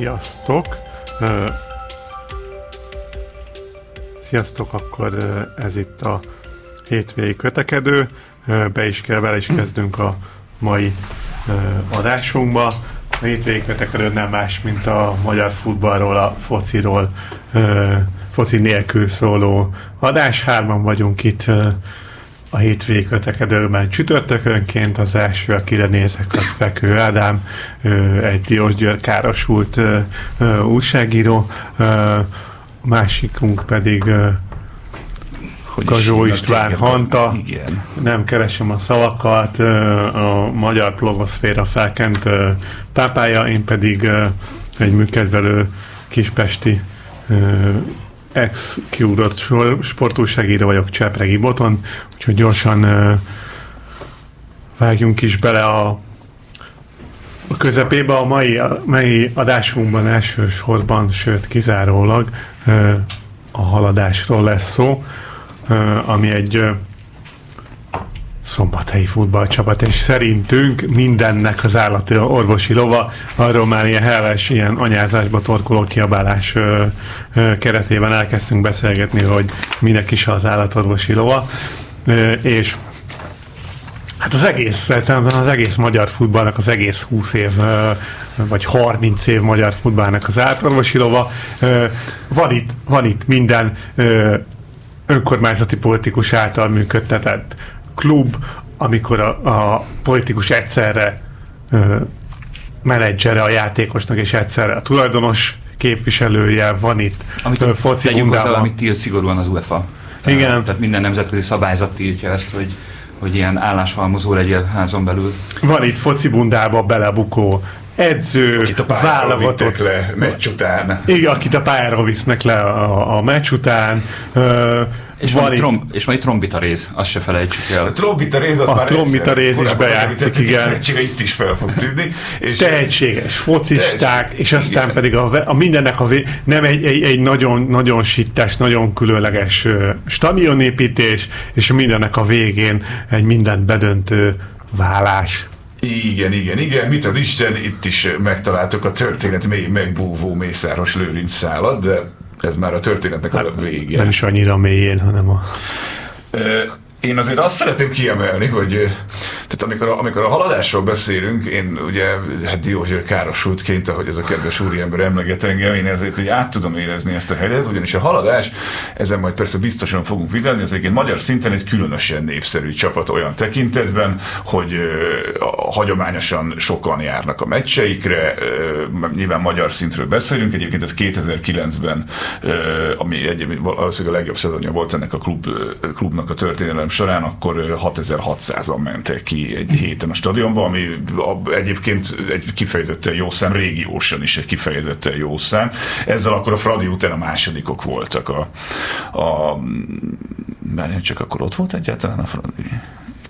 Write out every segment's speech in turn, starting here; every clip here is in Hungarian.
Sziasztok! Sziasztok, akkor ez itt a hétvégi kötekedő. Be is kell, vele is kezdünk a mai adásunkba. A hétvégi kötekedő nem más, mint a magyar futballról, a fociról, foci nélkül szóló adás. Hárman vagyunk itt a hétvégi kötekedőben csütörtökönként. Az első, akire nézek, az Fekő Ádám, egy Diós György károsult újságíró, másikunk pedig hogy Gazsó István Hanta. Igen. Nem keresem a szavakat, a magyar blogoszféra felkent pápája, én pedig egy műkedvelő kispesti ex kiúrott sportúságíró vagyok Csepregi Boton, úgyhogy gyorsan vágjunk is bele a, a közepébe. A mai, a mai adásunkban elsősorban, sőt kizárólag a haladásról lesz szó, ami egy szombathelyi futballcsapat, és szerintünk mindennek az állati orvosi lova, arról már ilyen heves, ilyen anyázásba torkoló kiabálás ö, ö, keretében elkezdtünk beszélgetni, hogy minek is az állatorvosi lova, ö, és Hát az egész, az egész magyar futballnak, az egész 20 év, vagy 30 év magyar futballnak az átorvosi lova. Van itt, van itt minden önkormányzati politikus által működtetett klub, amikor a, a politikus egyszerre menedzsere a játékosnak, és egyszerre a tulajdonos képviselője, van itt amit foci bundában. Amit tilt szigorúan az UEFA. Igen. Tehát minden nemzetközi szabályzat tiltja ezt, hogy hogy ilyen álláshalmozó legyen házon belül. Van itt foci bundába belebukó edző, akit a válogatott le meccs után. Igen, akit a pályára visznek le a, a meccs után. Uh, és van, van, itt, tromb, és van itt trombita rész, azt se felejtsük el. A trombita rész az a már trombita rész is bejátszik, igen. itt is fel fog tűnni. És Tehetséges focisták, és aztán igen. pedig a, a mindennek a vé, nem egy, egy, egy nagyon, nagyon sittes, nagyon különleges stadionépítés, és mindennek a végén egy mindent bedöntő vállás. Igen, igen, igen, mit ad Isten, itt is megtaláltuk a történet mély megbúvó Mészáros Lőrinc szállat, de ez már a történetnek hát, a vége. Nem is annyira mélyén, hanem a... Én azért azt szeretném kiemelni, hogy tehát amikor a, amikor a haladásról beszélünk, én ugye, hát Diózsér károsultként, ahogy ez a kedves úriember emleget engem, én ezért hogy át tudom érezni ezt a helyet, ugyanis a haladás, ezen majd persze biztosan fogunk vitázni, ez egyébként magyar szinten egy különösen népszerű csapat olyan tekintetben, hogy uh, hagyományosan sokan járnak a meccseikre, uh, nyilván magyar szintről beszélünk, egyébként ez 2009-ben, uh, ami egyébként valószínűleg a legjobb szezonja volt ennek a klub, klubnak a történelem során, akkor 6600-an mentek ki egy héten a stadionban, ami egyébként egy kifejezetten jó szám, régiósan is egy kifejezetten jó szám. Ezzel akkor a Fradi után a másodikok voltak a, a már csak akkor ott volt egyáltalán a Fradi?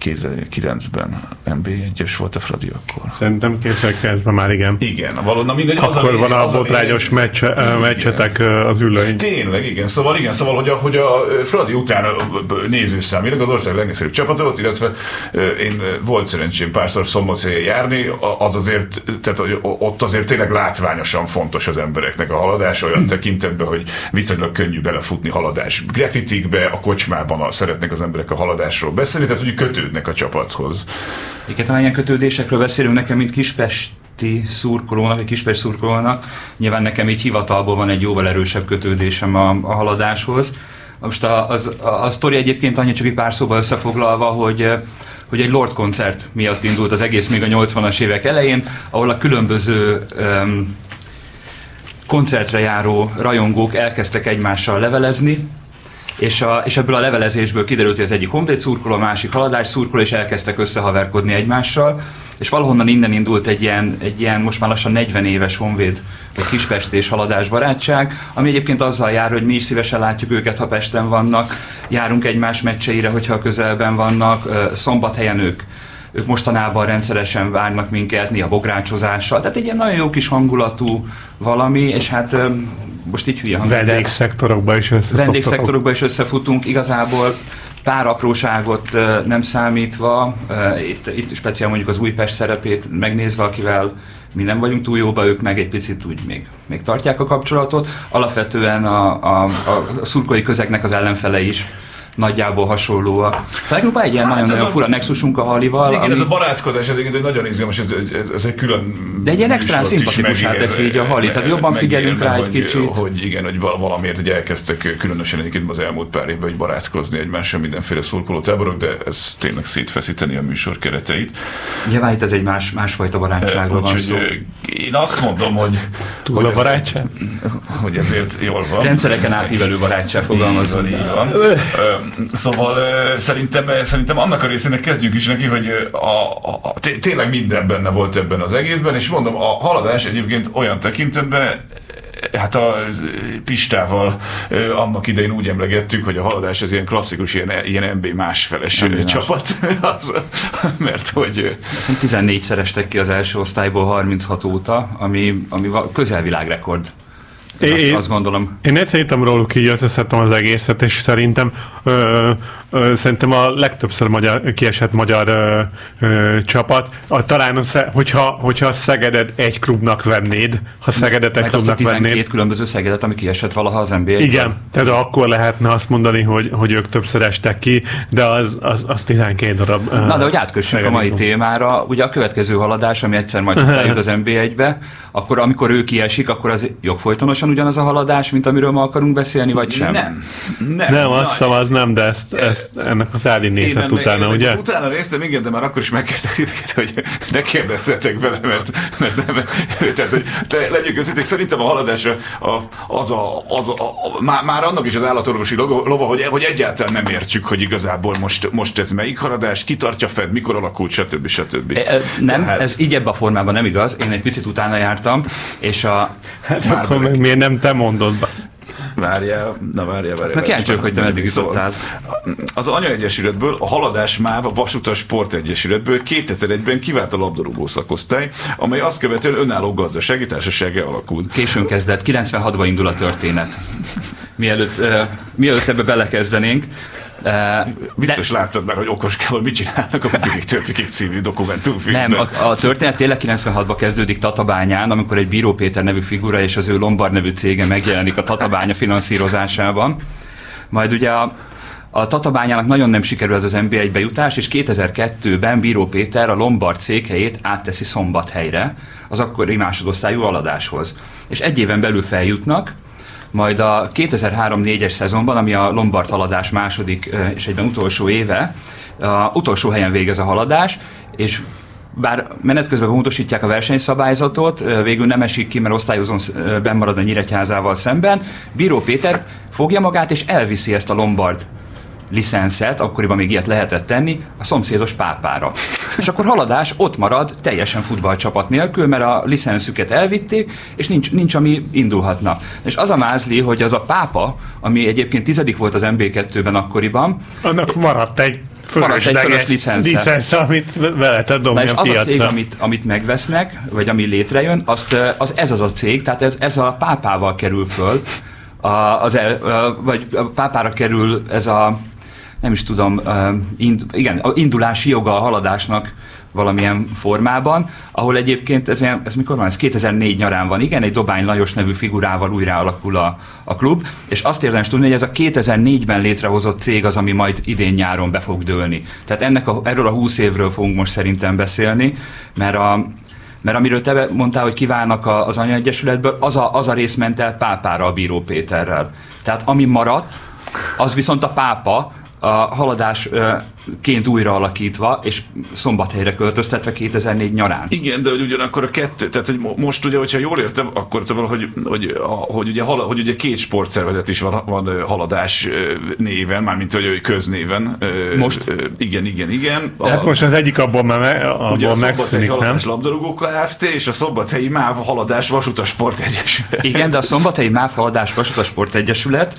2009-ben NB1-es volt a Fradi akkor. Szerintem 2009-ben már igen. Igen, valóban mindegy. Akkor az, van a botrányos meccs, meccsetek az ülőin. Tényleg, igen. Szóval igen, szóval, hogy a, hogy a Fradi után nézőszámilag az ország legnagyobb csapata volt, illetve én volt szerencsém párszor szombathelyen járni, az azért, tehát ott azért tényleg látványosan fontos az embereknek a haladás, olyan tekintetben, hogy viszonylag könnyű belefutni haladás grafitikbe, a kocsmában a, szeretnek az emberek a haladásról beszélni, tehát hogy kötő kötődnek a csapathoz. Igen, ha ilyen kötődésekről beszélünk, nekem, mint Kispest szurkolónak, egy Kispest szurkolónak, nyilván nekem így hivatalból van egy jóval erősebb kötődésem a, a haladáshoz. Most a, az, a, a sztori egyébként annyi csak egy pár szóba összefoglalva, hogy hogy egy Lord koncert miatt indult az egész még a 80-as évek elején, ahol a különböző um, koncertre járó rajongók elkezdtek egymással levelezni, és, a, és ebből a levelezésből kiderült, hogy az egyik honvéd szurkoló, a másik haladás szurkoló, és elkezdtek összehaverkodni egymással, és valahonnan innen indult egy ilyen, egy ilyen most már lassan 40 éves honvéd vagy Kispest és haladás barátság, ami egyébként azzal jár, hogy mi is szívesen látjuk őket, ha Pesten vannak, járunk egymás meccseire, hogyha a közelben vannak, szombathelyen ők ők mostanában rendszeresen várnak minket, mi a bográcsozással, tehát egy ilyen nagyon jó kis hangulatú valami, és hát most így hülye hangzik. Vendégszektorokban is összefutunk. Vendégszektorokban is összefutunk, igazából pár apróságot nem számítva, itt, itt speciál mondjuk az Újpest szerepét megnézve, akivel mi nem vagyunk túl jóba, ők meg egy picit úgy még, még tartják a kapcsolatot. Alapvetően a, a, a szurkolói közegnek az ellenfele is nagyjából hasonlóak. Szóval van egy ilyen hát nagyon-nagyon fura nexusunk a Halival. Igen, ami... ez a barátkozás, ez egy nagyon izgalmas, ez, ez, ez egy külön De egy ilyen extrán szimpatikusát teszi így a Hali, tehát jobban figyelünk rá egy kicsit. Hogy igen, hogy valamiért ugye elkezdtek különösen egyébként az elmúlt pár évben hogy barátkozni egymással mindenféle szurkoló táborok, de ez tényleg szétfeszíteni a műsor kereteit. Nyilván itt ez egy más, másfajta barátságról van szó. Én azt mondom, hogy... Túl hogy a barátság? Hogy ezért jól van. Rendszereken átívelő barátság fogalmazva. Így van. Szóval szerintem, szerintem annak a részének kezdjük is neki, hogy a, a, a, tényleg minden benne volt ebben az egészben, és mondom, a haladás egyébként olyan tekintetben hát a Pistával annak idején úgy emlegettük, hogy a haladás ez ilyen klasszikus, ilyen, ilyen MB másfeles MB csapat. az, mert hogy... Szerintem 14-szerestek ki az első osztályból 36 óta, ami, ami közelvilágrekord én, azt, azt gondolom. Én írtam róluk, így összeszedtem az egészet, és szerintem ö, szerintem a legtöbbször magyar, kiesett magyar ö, ö, csapat. A, talán, a, hogyha, hogyha a Szegedet egy klubnak vennéd, ha Szegedet egy klubnak azt a 12 vennéd. különböző Szegedet, ami kiesett valaha az nba Igen, tehát akkor lehetne azt mondani, hogy, hogy ők többször estek ki, de az, az, az 12 darab. Na, de hogy átkössünk a mai klub. témára, ugye a következő haladás, ami egyszer majd feljut az NB1-be, akkor amikor ő kiesik, akkor az jogfolytonosan ugyanaz a haladás, mint amiről ma akarunk beszélni, vagy sem? Nem. Nem, nem azt hiszem, az nem, de ezt, ezt ennek az Ádi nézett utána, én, ugye? Utána néztem, igen, de már akkor is megkértek titeket, hogy ne kérdezzetek bele, mert, mert nem, tehát, hogy te, legyünk őszinték, szerintem a haladásra a, az a, az a, a, már, már annak is az állatorvosi lova, hogy, hogy egyáltalán nem értjük, hogy igazából most, most ez melyik haladás, kitartja fed, mikor alakult, stb. stb. E, nem, Tehát... ez így ebben a formában nem igaz. Én egy picit utána jártam, és a... Hát akkor meg miért nem te mondod? Várjál, na várjál, várjál. Na kíváncsi hogy te meddig jutottál. Az Anya Egyesületből, a Haladás MÁV a Vasutas Sport Egyesületből 2001-ben kivált a labdarúgó szakosztály, amely azt követően önálló gazdasági társasága alakult. Későn kezdett, 96-ban indul a történet. Mielőtt, uh, mielőtt ebbe belekezdenénk, Biztos de... láttad már, hogy okos kell, hogy mit csinálnak a Bugik Törpikék című dokumentumfilmben. Nem, a, a történet tényleg 96-ban kezdődik Tatabányán, amikor egy Bíró Péter nevű figura és az ő Lombard nevű cége megjelenik a Tatabánya finanszírozásában. Majd ugye a, a Tatabányának nagyon nem sikerül ez az NB1 bejutás, és 2002-ben Bíró Péter a Lombard székhelyét átteszi Szombathelyre, az akkori másodosztályú aladáshoz. És egy éven belül feljutnak, majd a 2003-4-es szezonban, ami a Lombard haladás második és egyben utolsó éve, a utolsó helyen végez a haladás, és bár menet közben bemódosítják a versenyszabályzatot, végül nem esik ki, mert osztályozón marad a Nyíregyházával szemben. Bíró Péter fogja magát és elviszi ezt a Lombard licenszet, akkoriban még ilyet lehetett tenni, a szomszédos pápára. És akkor haladás ott marad teljesen futballcsapat nélkül, mert a licenszüket elvitték, és nincs, nincs ami indulhatna. És az a mázli, hogy az a pápa, ami egyébként tizedik volt az MB2-ben akkoriban, annak maradt egy maradt egy fölös licensze, amit vele dobni Na és a az piacra. a cég, amit, amit megvesznek, vagy ami létrejön, azt, az ez az a cég, tehát ez, ez a pápával kerül föl, a, az el, vagy a pápára kerül ez a nem is tudom, ind, igen, indulási joga a haladásnak valamilyen formában, ahol egyébként ez, ez mikor van? Ez 2004 nyarán van, igen, egy Dobány Lajos nevű figurával újra alakul a, a klub, és azt érdemes tudni, hogy ez a 2004-ben létrehozott cég az, ami majd idén nyáron be fog dőlni. Tehát ennek a, erről a 20 évről fogunk most szerintem beszélni, mert a, mert amiről te mondtál, hogy kívánnak az anyaegyesületből, az a, az a rész ment el pápára a Bíró Péterrel. Tehát ami maradt, az viszont a pápa, a haladásként újra alakítva, és szombathelyre költöztetve 2004 nyarán. Igen, de hogy ugyanakkor a kettő, tehát hogy most ugye, hogyha jól értem, akkor te hogy, hogy, hogy, ugye, hogy ugye két sportszervezet is van, van haladás néven, mármint hogy köznéven. Most? Igen, igen, igen. A, hát most az egyik abból, már abból ugye a megszűnik, nem? Haladás labdarúgó Kft. és a Szombathelyi MÁV Haladás Vasutasport Egyesület. Igen, de a Szombathelyi MÁV Haladás Vasutasport Egyesület,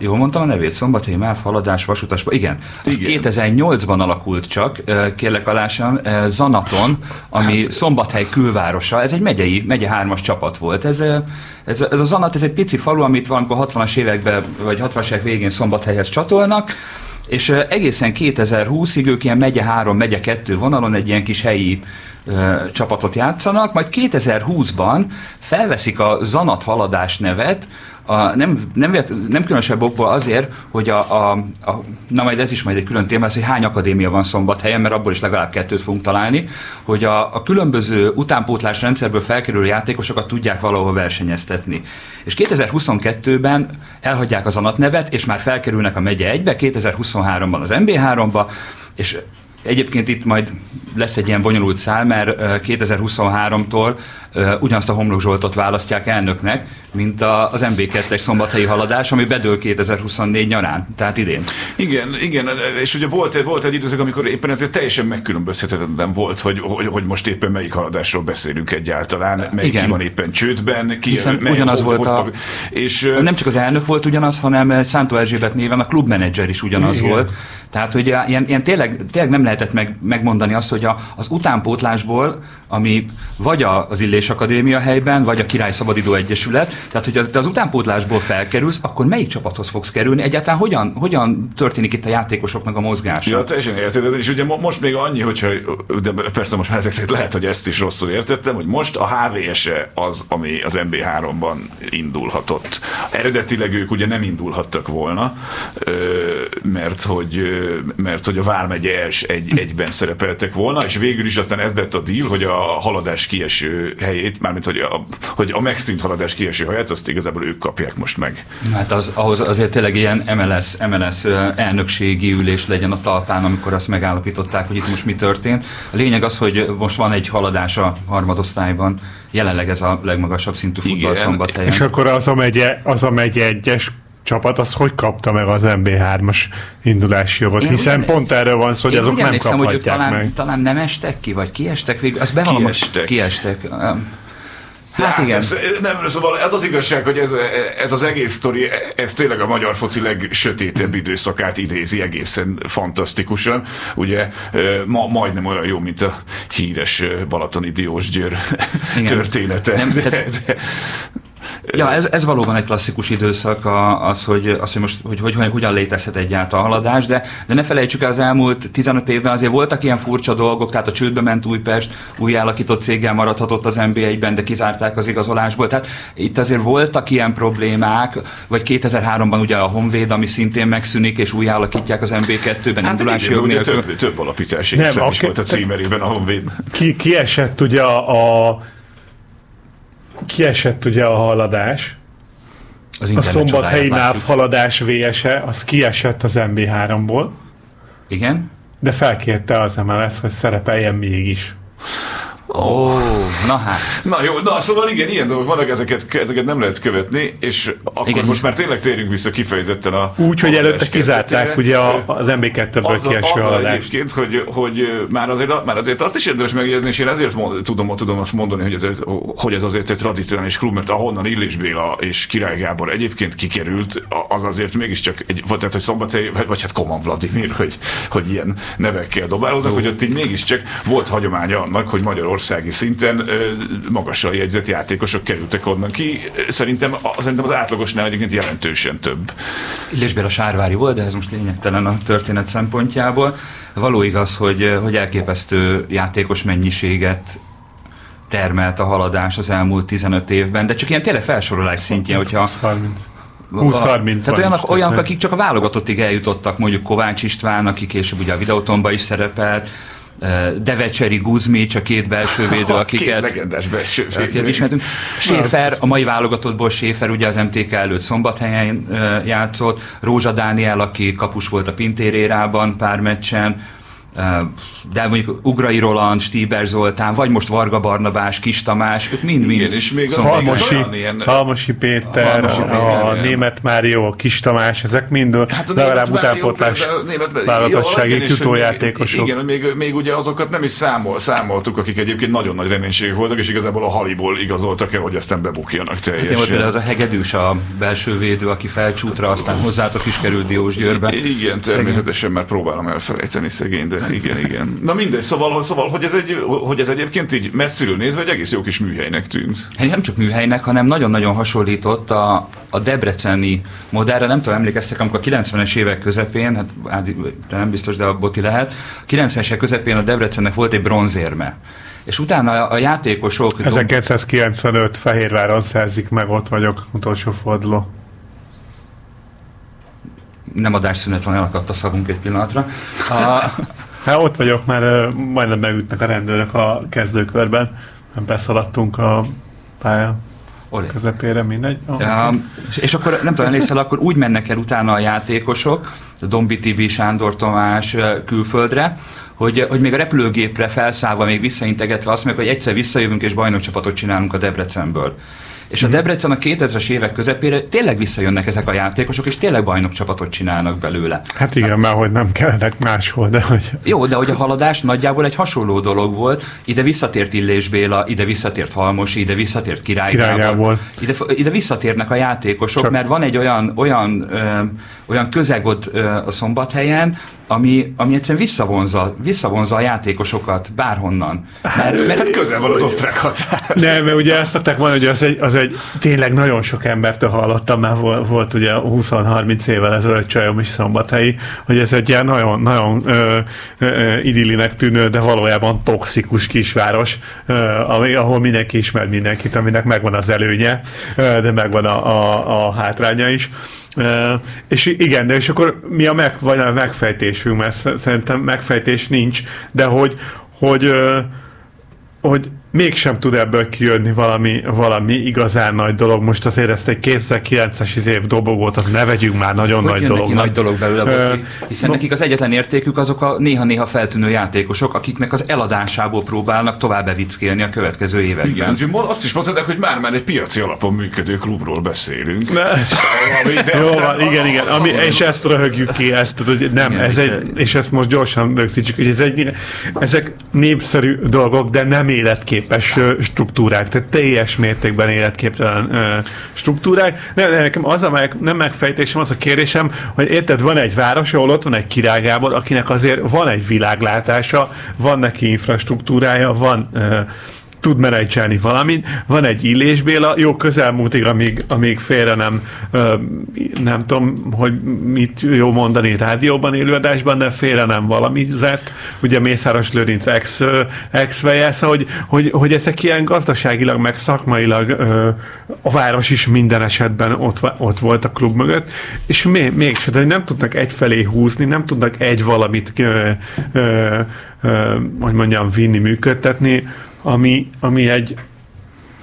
jól mondtam a nevét, Szombathelyi MÁV Haladás Vasutasba. Igen, az Igen. 2008-ban alakult csak, kérlek alásan, Zanaton, ami hát. Szombathely külvárosa, ez egy megyei, megye hármas csapat volt. Ez, ez, ez a Zanat, ez egy pici falu, amit valamikor 60-as években, vagy 60-as évek végén Szombathelyhez csatolnak, és egészen 2020-ig ők ilyen megye 3, megye 2 vonalon egy ilyen kis helyi ö, csapatot játszanak, majd 2020-ban felveszik a Zanat Haladás nevet, a, nem, nem, nem különösebb okból azért, hogy a, a, a, na majd ez is majd egy külön téma, az, hogy hány akadémia van szombathelyen, mert abból is legalább kettőt fogunk találni, hogy a, a különböző utánpótlás rendszerből felkerülő játékosokat tudják valahol versenyeztetni. És 2022-ben elhagyják az anat nevet, és már felkerülnek a megye 1-be, 2023-ban az MB3-ba, és Egyébként itt majd lesz egy ilyen bonyolult szál, mert 2023-tól ugyanazt a Homlok Zsoltot választják elnöknek, mint az MB2-es szombathelyi haladás, ami bedől 2024 nyarán, tehát idén. Igen, igen, és ugye volt, volt egy időszak, amikor éppen ezért teljesen megkülönbözhetetlen volt, hogy, hogy, hogy most éppen melyik haladásról beszélünk egyáltalán, melyik igen. ki van éppen csődben, ki Hiszen mely, ugyanaz volt a, és, nem csak az elnök volt ugyanaz, hanem Szántó Erzsébet néven a klubmenedzser is ugyanaz igen. volt. Tehát, hogy ilyen, ilyen tényleg, tényleg nem lehetett meg, megmondani azt, hogy a, az utánpótlásból ami vagy az Illés Akadémia helyben, vagy a Király Szabadidó Egyesület. Tehát, hogy az, az utánpótlásból felkerülsz, akkor melyik csapathoz fogsz kerülni? Egyáltalán hogyan, hogyan történik itt a játékosoknak a mozgása? Ja, teljesen érted. És ugye most még annyi, hogyha, de persze most már ezek szerint lehet, hogy ezt is rosszul értettem, hogy most a HVS-e az, ami az MB3-ban indulhatott. Eredetileg ők ugye nem indulhattak volna, mert hogy, mert hogy a Vármegye egy, egyben szerepeltek volna, és végül is aztán ez lett a deal, hogy a haladás kieső helyét, mármint hogy a, hogy a megszűnt haladás kieső helyet, azt igazából ők kapják most meg. Hát az, ahhoz azért tényleg ilyen MLS, MLS elnökségi ülés legyen a talpán, amikor azt megállapították, hogy itt most mi történt. A lényeg az, hogy most van egy haladás a harmadosztályban, jelenleg ez a legmagasabb szintű futball szombathelyen. És akkor az a megye, az a megye egyes csapat az hogy kapta meg az MB3-as indulási jogot? Én Hiszen ugyan, pont erről van szó, hogy azok nem kaphatják hogy talán, meg. Talán nem estek ki, vagy kiestek végül? Az bevallom, kiestek. kiestek. Hát, hát igen. Ez, nem, szóval ez az igazság, hogy ez, ez az egész sztori, ez tényleg a magyar foci legsötétebb időszakát idézi egészen fantasztikusan. Ugye ma majdnem olyan jó, mint a híres Balatoni Diósgyőr története. Nem, de, de, Ja, ez, ez valóban egy klasszikus időszak, az, hogy, az, hogy most hogy, hogy, hogy hogyan létezhet egyáltalán a haladás, de, de ne felejtsük el, az elmúlt 15 évben azért voltak ilyen furcsa dolgok, tehát a csődbe ment Újpest, új alakított céggel maradhatott az NBA-ben, de kizárták az igazolásból. Tehát itt azért voltak ilyen problémák, vagy 2003-ban ugye a Honvéd, ami szintén megszűnik, és új alakítják az MB2-ben hát indulási jog nélkül. Több, több alapítási Nem, a, is volt a címerében a Honvéd. Ki, kiesett ugye a, a kiesett ugye a haladás, az a szombathelyi NÁV haladás VSE, az kiesett az MB3-ból. Igen. De felkérte az MLS, hogy szerepeljen mégis. Ó, oh, na hát. Na jó, na szóval igen, ilyen dolgok vannak, ezeket, ezeket nem lehet követni, és akkor igen, most már tényleg térjünk vissza kifejezetten a... Úgy, hogy előtte kizárták ugye az MB2-ből kieső haladást. egyébként, hogy, hogy már, azért, már azért azt is érdemes megjegyezni, és én ezért mond, tudom, tudom azt mondani, hogy, ez, hogy ez azért egy tradicionális klub, mert ahonnan Illés Béla és Király Gábor egyébként kikerült, az azért mégiscsak egy, vagy, tehát, hogy Szombathely, vagy, vagy hát Koman Vladimir, hogy, hogy ilyen nevekkel dobáloznak, hogy ott így mégiscsak volt hagyománya annak, hogy Magyarország országi szinten magasan jegyzett játékosok kerültek onnan ki. Szerintem, szerintem az átlagosnál egyébként jelentősen több. Illésbél a Sárvári volt, de ez most lényegtelen a történet szempontjából. Való igaz, hogy, hogy elképesztő játékos mennyiséget termelt a haladás az elmúlt 15 évben, de csak ilyen tényleg felsorolás szintjén, hogyha 20-30 Tehát olyanok, olyanok, akik csak a válogatottig eljutottak, mondjuk Kovács István, aki később ugye a videótomban is szerepelt, Devecseri, Guzmi, csak két belső védő, akiket, két legendás belső védő. ismertünk. Schäfer, a mai válogatottból Schäfer ugye az MTK előtt szombathelyen játszott, Rózsa Dániel, aki kapus volt a Pintérérában pár meccsen, de mondjuk Ugrai Roland, Stíber Zoltán, vagy most Varga Barnabás, Kis Tamás, ők mind-mind. és még az Halmosi, ilyen... Halmosi Péter, Halmosi Péter, a igen. Német Mário, Kis Tamás, ezek mind hát legalább utánpótlás vállalatossági jutójátékosok. Igen, még, még ugye azokat nem is számol, számoltuk, akik egyébként nagyon nagy reménységek voltak, és igazából a haliból igazoltak el, hogy aztán bebukjanak teljesen. Hát például az a hegedűs a belső védő, aki felcsútra, aztán hozzátok is került Diós Győrbe. Igen, természetesen, mert próbálom elfelejteni szegény, de igen, igen. Na mindegy, szóval, szóval hogy, ez egy, hogy ez egyébként így messziről nézve egy egész jó kis műhelynek tűnt. Hát nem csak műhelynek, hanem nagyon-nagyon hasonlított a, a debreceni modellre. Nem tudom, emlékeztek, amikor a 90-es évek közepén, hát Ádi, te nem biztos, de a Boti lehet, a 90-es évek közepén a Debrecennek volt egy bronzérme. És utána a, a játékosok... 1995 Fehérváron szerzik meg, ott vagyok, utolsó forduló nem adásszünet van, elakadt a szavunk egy pillanatra. A... Hát ott vagyok, már majdnem megütnek a rendőrök a kezdőkörben. Beszaladtunk a pálya Olé. közepére, mindegy. Oh, ja, és akkor nem tudom, emlékszel, akkor úgy mennek el utána a játékosok, Dombi Tibi, Sándor Tomás külföldre, hogy, hogy még a repülőgépre felszállva, még visszaintegetve azt mondják, hogy egyszer visszajövünk és bajnokcsapatot csinálunk a Debrecenből. És a. Debrecen a 2000-es évek közepére tényleg visszajönnek ezek a játékosok, és tényleg bajnokcsapatot csinálnak belőle. Hát igen, hát, mert hogy nem kellenek máshol, de hogy... Jó, de hogy a haladás nagyjából egy hasonló dolog volt. Ide visszatért Illés Béla, ide visszatért Halmosi, ide visszatért Király, Király Gábor. Ide, ide visszatérnek a játékosok, Csak... mert van egy olyan, olyan, ö, olyan közeg ott ö, a szombathelyen, ami, ami egyszerűen visszavonza, visszavonza a játékosokat bárhonnan. Mert, hát, mert hát közel van az osztrák határ. Nem, mert ugye ezt szokták mondani, hogy az egy, az egy tényleg nagyon sok embertől hallottam, mert volt, volt ugye 20-30 évvel ezelőtt csajom is szombathelyi, hogy ez egy ilyen nagyon, nagyon ö, ö, idillinek tűnő, de valójában toxikus kisváros, ö, ami, ahol mindenki ismer mindenkit, aminek megvan az előnye, ö, de megvan a, a, a hátránya is. És igen, de és akkor mi a, meg, vagy a megfejtésünk, mert szerintem megfejtés nincs, de hogy, hogy, hogy mégsem tud ebből kijönni valami, valami igazán nagy dolog. Most azért ezt egy 2009-es év dobogót, az ne vegyünk már nagyon hogy nagy dolog. nagy dolog belőle, uh, hiszen no, nekik az egyetlen értékük azok a néha-néha feltűnő játékosok, akiknek az eladásából próbálnak tovább bevickélni a következő években. Igen, azt is mondtad, hogy már már egy piaci alapon működő klubról beszélünk. Ne, Jó van, igen, igen. Ami, és ezt röhögjük ki, ezt, hogy nem, igen, ez egy, és ezt most gyorsan rögzítsük, hogy ez egy, ezek népszerű dolgok, de nem életkép életképes struktúrák, tehát teljes mértékben életképtelen struktúrák. Nem, nekem az a meg, nem megfejtésem, az a kérdésem, hogy érted, van egy város, ahol ott van egy királygábor, akinek azért van egy világlátása, van neki infrastruktúrája, van tud menedzselni valamit. Van egy Illés Béla, jó közelmúltig, amíg, amíg félre nem, nem tudom, hogy mit jó mondani rádióban, élőadásban, de félre nem valami zert. Ugye Mészáros Lőrinc ex, ex szóval, hogy, hogy, hogy ezek ilyen gazdaságilag, meg szakmailag a város is minden esetben ott, ott volt a klub mögött, és még, mégsem, de nem tudnak egyfelé húzni, nem tudnak egy valamit ö, ö, ö, hogy mondjam, vinni, működtetni, ami, ami egy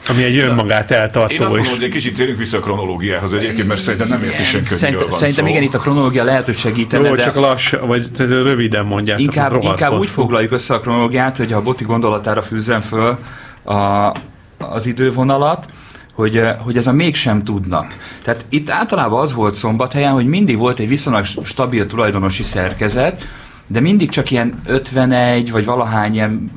ami egy önmagát eltartó. Én azt mondom, hogy egy kicsit térjünk vissza a kronológiához egyébként, mert szerintem nem érti senki, Szerint, Szerintem szó. igen, itt a kronológia lehet, hogy segítene. Jó, de csak lassan, vagy röviden mondják. Inkább, inkább úgy foglaljuk össze a kronológiát, hogy a Boti gondolatára fűzzem föl a, az idővonalat, hogy, hogy ez a mégsem tudnak. Tehát itt általában az volt szombathelyen, hogy mindig volt egy viszonylag stabil tulajdonosi szerkezet, de mindig csak ilyen 51 vagy valahány ilyen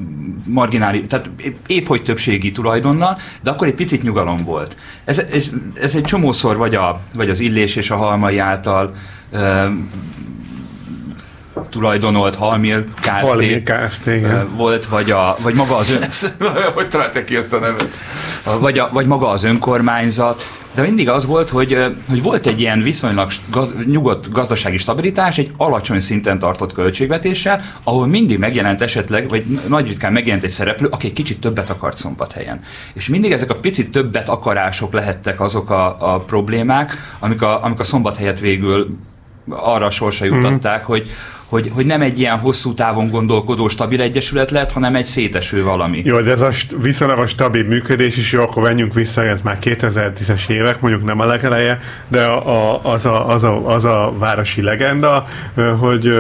marginális, tehát épp hogy többségi tulajdonnal, de akkor egy picit nyugalom volt. Ez, ez, ez egy csomószor vagy, a, vagy az illés és a halmai által ö, tulajdonolt Halmil Kft. Kft. volt, vagy, a, vagy maga az ön... hogy találták ki ezt a nevet? Vagy, a, vagy maga az önkormányzat de mindig az volt, hogy, hogy volt egy ilyen viszonylag gaz, nyugodt gazdasági stabilitás, egy alacsony szinten tartott költségvetéssel, ahol mindig megjelent esetleg, vagy nagy ritkán megjelent egy szereplő, aki egy kicsit többet akart szombathelyen. És mindig ezek a picit többet akarások lehettek azok a, a problémák, amik a, amik a szombathelyet végül arra a sorsa juttatták, mm. hogy, hogy, hogy nem egy ilyen hosszú távon gondolkodó stabil egyesület lett, hanem egy széteső valami. Jó, de ez a st- viszonylag stabil működés is jó, akkor menjünk vissza, ez már 2010-es évek, mondjuk nem a legeleje, de a, a, az, a, az, a, az a városi legenda, hogy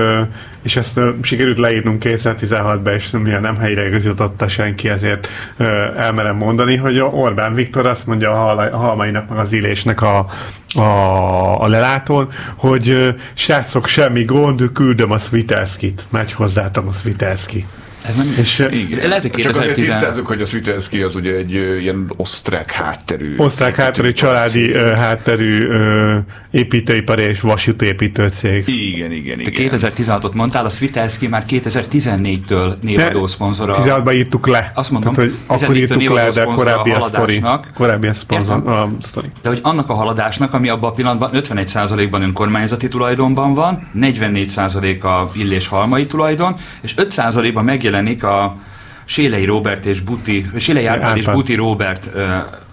és ezt sikerült leírnunk 2016-ban, és milyen nem helyre igazította senki, ezért elmerem mondani, hogy Orbán Viktor azt mondja a halmainak, meg az élésnek a, a, a lelátón, hogy srácok, semmi gond, küldöm a Svitelskit, megy hozzátom a Svitelski. Ez nem, És, Igen. Lehet, hogy Csak azért 2010 tisztázzuk, hogy a Svitelszki az ugye egy ilyen osztrák hátterű. Osztrák hátterű, családi ö, hátterű építőipari és vasútépítő cég. Igen, igen, Te igen. 2016-ot mondtál, a Svitelski már 2014-től névadó szponzora. 16-ban írtuk le. Azt mondom, Tehát, hogy akkor 14-től írtuk le, de korábbi a a sztori. haladásnak. Korábbi a szponzor, a sztori. De hogy annak a haladásnak, ami abban a pillanatban 51%-ban önkormányzati tulajdonban van, 44% a Illés Halmai tulajdon, és 5%-ban megjelenik a Sélei Robert és Buti, Sélei Árpád és. Buti Robert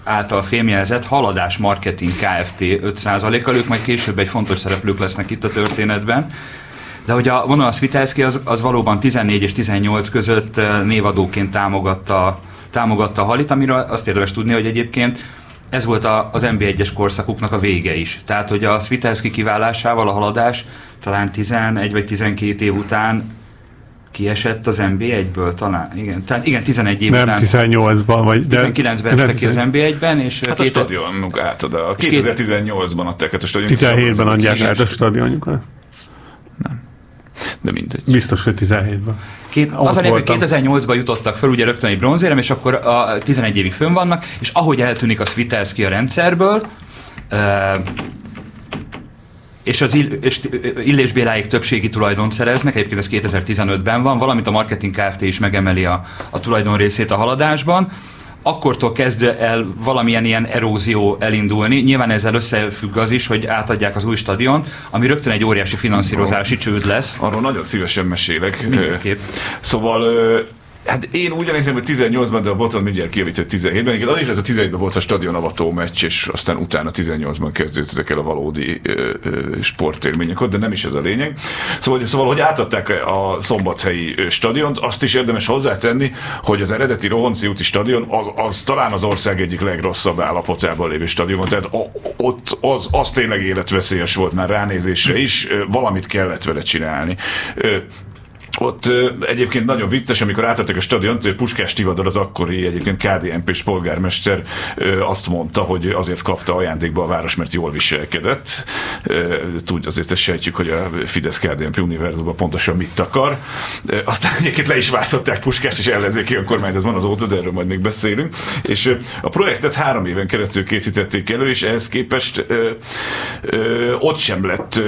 által fémjelzett Haladás Marketing Kft. 5%-kal, ők majd később egy fontos szereplők lesznek itt a történetben. De hogy a vonal Svitelski az, az valóban 14 és 18 között névadóként támogatta, támogatta a Halit, amiről azt érdemes tudni, hogy egyébként ez volt a, az NB1-es korszakuknak a vége is. Tehát, hogy a Svitelski kiválásával a haladás talán 11 vagy 12 év után kiesett az NB1-ből talán. Igen, tehát igen, 11 év Nem után. 18-ban, vagy... de- 19-ben nem, estek ki az NB1-ben, és Hát a két- stadionunk átad. A És két- 2018-ban adták át a stadion. 17-ben adják át a stadionjukat. De mindegy. Biztos, hogy 17-ben. Két, Ott az a hogy voltam. 2008-ban jutottak fel ugye rögtön egy bronzérem, és akkor a 11 évig fönn vannak, és ahogy eltűnik a Svitelski a rendszerből, és az Ill- és Illés Béláig többségi tulajdont szereznek, egyébként ez 2015-ben van, valamint a Marketing Kft. is megemeli a, a tulajdon részét a haladásban, akkortól kezd el valamilyen ilyen erózió elindulni. Nyilván ezzel összefügg az is, hogy átadják az új stadion, ami rögtön egy óriási finanszírozási csőd lesz. Arról nagyon szívesen mesélek. Mindenképp. Szóval Hát én úgy emlékszem, hogy 18-ban, de a Botond mindjárt kijavít, hogy 17-ben. Igen, az is lehet, hogy 17-ben volt a stadion avató meccs, és aztán utána 18-ban kezdődtek el a valódi ö, ö, sportélmények de nem is ez a lényeg. Szóval, szóval, hogy átadták a szombathelyi stadiont, azt is érdemes hozzátenni, hogy az eredeti Rohonci úti stadion az, az talán az ország egyik legrosszabb állapotában lévő stadion, tehát a, ott az, az tényleg életveszélyes volt már ránézésre is, valamit kellett vele csinálni. Ott egyébként nagyon vicces, amikor átadtak a stadiont, ö, Puskás Tivadar az akkori egyébként KDNP-s polgármester azt mondta, hogy azért kapta ajándékba a város, mert jól viselkedett. Ö, Tudja, azért ezt sejtjük, hogy a Fidesz KDNP univerzumban pontosan mit akar. Aztán egyébként le is váltották Puskást, és ellenzéki önkormányzatban azóta, de erről majd még beszélünk. És a projektet három éven keresztül készítették elő, és ehhez képest ott sem lett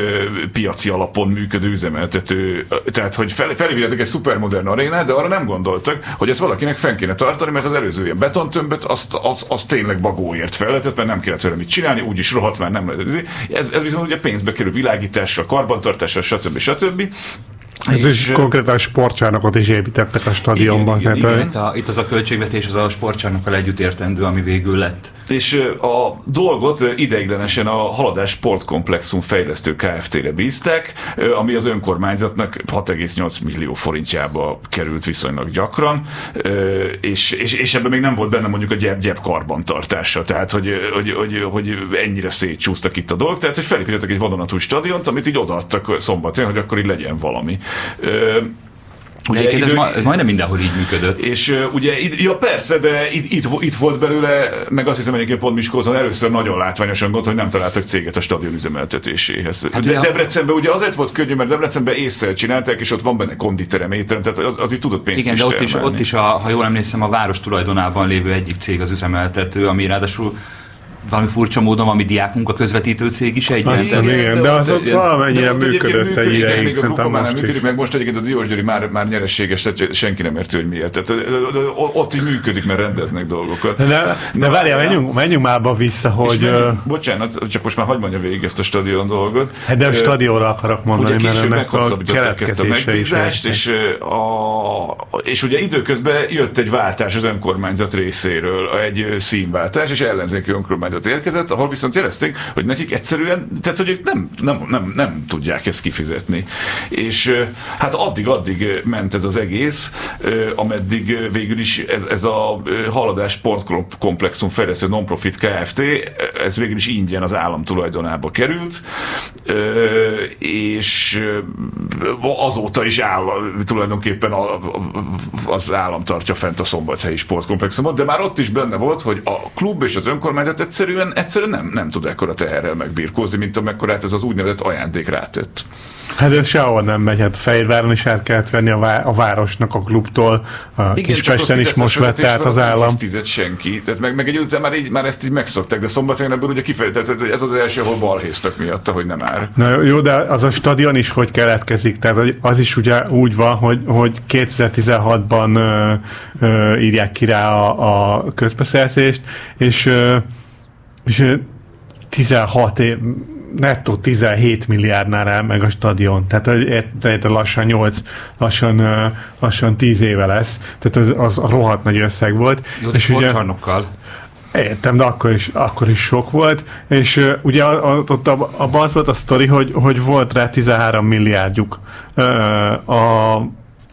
piaci alapon működő üzemeltető. Tehát, hogy fel, felépítettek egy szupermodern arénát, de arra nem gondoltak, hogy ezt valakinek fenn kéne tartani, mert az előző ilyen betontömböt azt, az, az tényleg bagóért felletett, mert nem kellett vele mit csinálni, úgyis rohadt már nem lehet. Ez, ez viszont ugye pénzbe kerül világítással, karbantartással, stb. stb. Hát és konkrétan sportcsarnokot is építettek a stadionban. Igen, igen, tehát, igen. Itt, a, itt az a költségvetés az a sportcsarnokkal együtt értendő, ami végül lett. És a dolgot ideiglenesen a Haladás Sportkomplexum fejlesztő Kft-re bízták, ö, ami az önkormányzatnak 6,8 millió forintjába került viszonylag gyakran, és, és, és ebben még nem volt benne mondjuk a gyep-gyep karbantartása, tehát hogy, hogy, hogy, hogy ennyire szétcsúsztak itt a dolgok, tehát hogy felépítettek egy vadonatúj stadiont, amit így odaadtak szombaton, hogy akkor így legyen valami. Ö, ugye egyébként ez, idő- ma, ez majdnem mindenhol így működött. és uh, ugye, itt- ja persze, de itt, itt, itt volt belőle, meg azt hiszem egyébként pont Miskolcon először nagyon látványosan gond, hogy nem találtak céget a stadion üzemeltetéséhez. Hát de ugye Debrecenben ugye azért volt könnyű, mert Debrecenben észre csinálták, és ott van benne konditerem, étterem, tehát az, az így tudott pénzt Igen, is de ott is, termelni. ott is a, ha jól emlékszem, a város tulajdonában lévő egyik cég az üzemeltető, ami ráadásul valami furcsa módon, ami diákunk a közvetítő cég is Tehát- hiszem, igen, de az ott valamennyire működött egy működik, ideig, még a már nem most működik, is. meg most egyébként a Diós Győri már, már nyereséges, tehát senki nem érti, hogy miért. Tehát ott így működik, mert rendeznek dolgokat. De, de várjál, menjünk, menjünk már abba vissza, hogy... menjünk- bocsánat, csak most már hagyd mondja végig ezt a stadion dolgot. Hát de a stadionra akarok Ugye mondani, mert később ennek a meghosszabbították ezt a keletkezése is. megbízást, és, a, és ugye időközben jött egy váltás az önkormányzat részéről, egy színváltás, és ellenzéki önkormányzat érkezett, ahol viszont jelezték, hogy nekik egyszerűen, tehát hogy ők nem, nem, nem, nem tudják ezt kifizetni. És hát addig-addig ment ez az egész, ameddig végül is ez, ez a haladás sportkomplexum fejlesztő non-profit Kft. ez végül is ingyen az állam tulajdonába került, és azóta is áll tulajdonképpen az állam tartja fent a szombathelyi sportkomplexumot, de már ott is benne volt, hogy a klub és az önkormányzat egyszerűen, egyszerűen nem, nem tud ekkora teherrel megbírkózni, mint amekkorát ez az úgynevezett ajándék rátett. Hát ez sehol nem megy, hát Fehérváron is át kellett venni a, vá- a városnak a klubtól, a Kispesten is most vette át az állam. Nem senki, tehát meg, meg egy után már, így, már ezt így megszokták, de szombathelyen ebből ugye kifejtett, hogy ez az első, ahol balhéztak miatt, hogy nem ár. Na jó, de az a stadion is hogy keletkezik, tehát az is ugye úgy van, hogy, hogy 2016-ban ö, ö, írják ki rá a, a közbeszerzést, és, ö, és ö, 16 év, nettó 17 milliárdnál áll meg a stadion. Tehát egy lassan 8, lassan, lassan 10 éve lesz. Tehát az, az rohadt nagy összeg volt. Jó, és ugye, Értem, de akkor is, akkor is sok volt, és uh, ugye ott abban az volt a sztori, hogy, hogy volt rá 13 milliárdjuk uh, a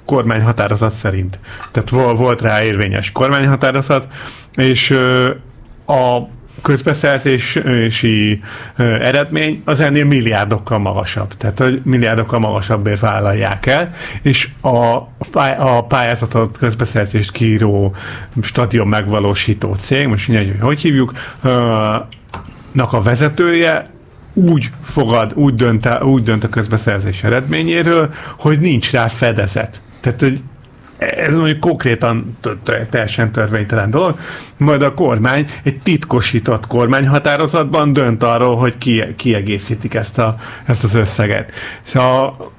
kormány határozat szerint. Tehát volt, volt rá érvényes kormányhatározat, és uh, a közbeszerzési eredmény az ennél milliárdokkal magasabb. Tehát, hogy milliárdokkal magasabbért vállalják el, és a, a pályázatot közbeszerzést kíró stadion megvalósító cég, most így, hogy hogy hívjuk, nak a vezetője úgy fogad, úgy dönt, úgy dönt a közbeszerzés eredményéről, hogy nincs rá fedezet. Tehát, hogy ez mondjuk konkrétan teljesen törvénytelen dolog, majd a kormány egy titkosított kormányhatározatban dönt arról, hogy kiegészítik ezt, a, ezt az összeget. Szóval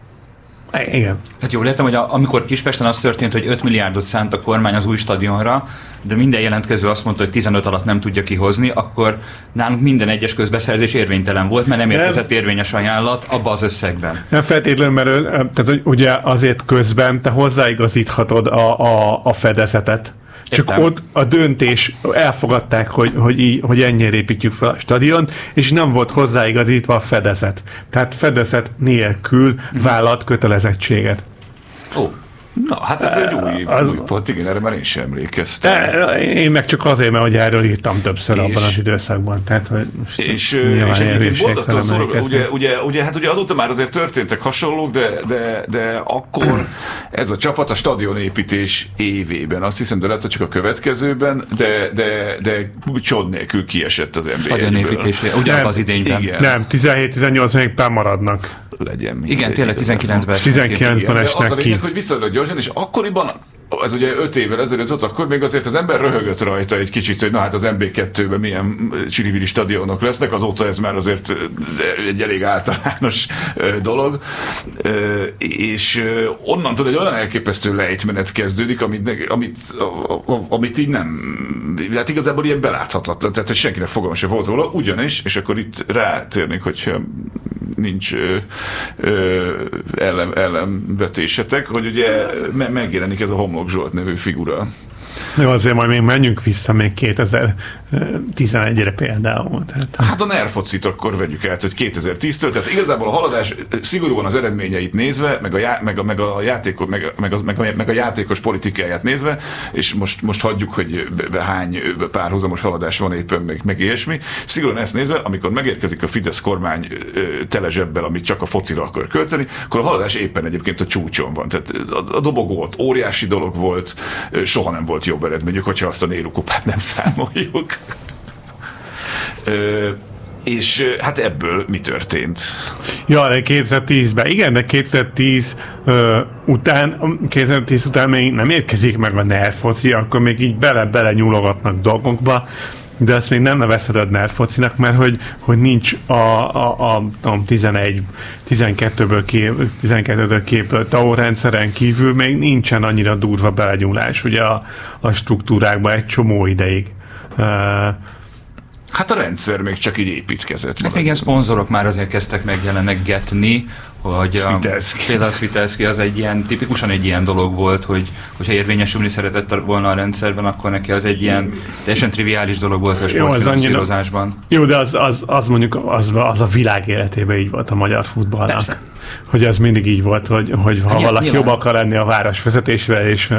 igen. Hát jól értem, hogy a, amikor Kispesten az történt, hogy 5 milliárdot szánt a kormány az új stadionra, de minden jelentkező azt mondta, hogy 15 alatt nem tudja kihozni, akkor nálunk minden egyes közbeszerzés érvénytelen volt, mert nem érkezett érvényes ajánlat abba az összegben. Nem feltétlenül, mert tehát, hogy ugye azért közben te hozzáigazíthatod a, a, a fedezetet. Csak Értem. ott a döntés, elfogadták, hogy, hogy, így, hogy ennyire építjük fel a stadion, és nem volt hozzáigazítva a fedezet. Tehát fedezet nélkül mhm. vállalt kötelezettséget. Ó, Na, hát ez egy új, az, új pont, igen, erre már én sem emlékeztem. Én meg csak azért, mert hogy erről írtam többször és, abban az időszakban. Tehát, hogy most és, és egyébként borzasztóan szorog, ugye, ugye, ugye, hát ugye azóta már azért történtek hasonlók, de, de, de akkor ez a csapat a stadionépítés évében, azt hiszem, de lehet, hogy csak a következőben, de, de, de csod nélkül kiesett az NBA-ből. Stadionépítés, ugyanabban az idényben. Igen. Nem, 17-18 még maradnak legyen. Igen, tényleg 19-ben. 19-ben esnek ki. Az a lényeg, hogy viszonylag gyorsan, és akkoriban ez ugye öt évvel ezelőtt volt, akkor még azért az ember röhögött rajta egy kicsit, hogy na hát az MB2-ben milyen csiriviri stadionok lesznek, azóta ez már azért egy elég általános dolog. És onnantól egy olyan elképesztő lejtmenet kezdődik, amit, amit, amit így nem, hát igazából ilyen beláthatatlan, tehát hogy senkinek fogalma sem volt róla, ugyanis, és akkor itt rátérnék, hogyha nincs ö, ö, ellen, hogy ugye megjelenik ez a Homlok Zsolt nevű figura. Jó, azért majd még menjünk vissza még 2011-re például. Tehát... Hát a nerfocit akkor vegyük át, hogy 2010-től, tehát igazából a haladás szigorúan az eredményeit nézve, meg a játékos politikáját nézve, és most, most hagyjuk, hogy hány párhuzamos haladás van éppen, meg, meg ilyesmi. Szigorúan ezt nézve, amikor megérkezik a Fidesz kormány tele zsebbel, amit csak a focira akar költeni, akkor a haladás éppen egyébként a csúcson van. Tehát a, a dobogó ott óriási dolog volt, soha nem volt jobb eredményük, hogyha azt a Néru kupát nem számoljuk. Ö, és hát ebből mi történt? Ja, de 2010-ben, igen, de 2010 uh, után, 2010 után még nem érkezik meg a nerfoci, akkor még így bele-bele nyúlogatnak dolgokba, de ezt még nem nevezheted nerfocinak, mert hogy, hogy nincs a, a, a, a 11, 12-ből kép, 12-ből képült TAO rendszeren kívül még nincsen annyira durva belegyúlás ugye a, a struktúrákba egy csomó ideig. Uh, Hát a rendszer még csak így építkezett. Hát igen, szponzorok már azért kezdtek megjelengetni, hogy Svitelszki. A, például Svitelszki az egy ilyen, tipikusan egy ilyen dolog volt, hogy hogyha érvényesülni szeretett volna a rendszerben, akkor neki az egy ilyen teljesen triviális dolog volt a sportfinanszírozásban. Jó, de az, az, az mondjuk az, az a világ életében így volt a magyar futballnak. Persze. Hogy ez mindig így volt, hogy, hogy ha hát, valaki nyilván. jobb akar lenni a város vezetésre, és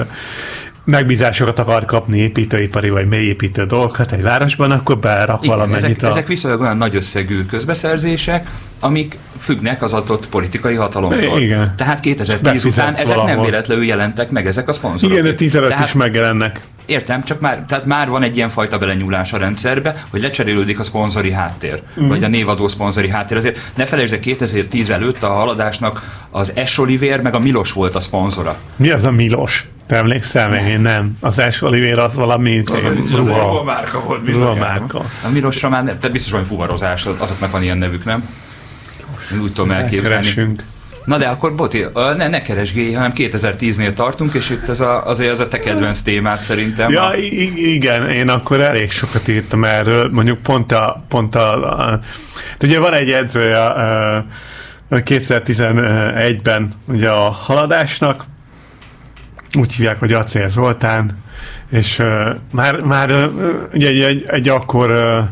megbízásokat akar kapni építőipari vagy mélyépítő dolgokat egy városban, akkor berak Igen, valamennyit. Ezek, a... ezek viszonylag olyan nagy összegű közbeszerzések, amik függnek az adott politikai hatalomtól. Igen. Tehát 2010 után ezek valahol. nem véletlenül jelentek meg, ezek a szponzorok. Igen, de 10 Tehát... is megjelennek. Értem, csak már, tehát már van egy ilyen fajta belenyúlás a rendszerbe, hogy lecserélődik a szponzori háttér, mm. vagy a névadó szponzori háttér. Azért ne felejtsd, de 2010 előtt a haladásnak az S. Oliver meg a Milos volt a szponzora. Mi az a Milos? Te emlékszel még? Én nem. Az S. Oliver az valami Az, az, az ruha márka volt Ruha márka. A Milosra már nem, te biztos, hogy fuvarozás, azoknak van ilyen nevük, nem? Én úgy tudom elképzelni. Keresünk. Na de akkor Boti, ne, ne keresgélj, hanem 2010-nél tartunk, és itt ez a, azért az a te kedvenc témát szerintem. Ja, i- igen, én akkor elég sokat írtam erről, mondjuk pont a, pont a, a ugye van egy edzője a, a 2011-ben ugye a haladásnak, úgy hívják, hogy Acél Zoltán, és uh, már, már uh, ugye egy, egy, egy akkor, uh,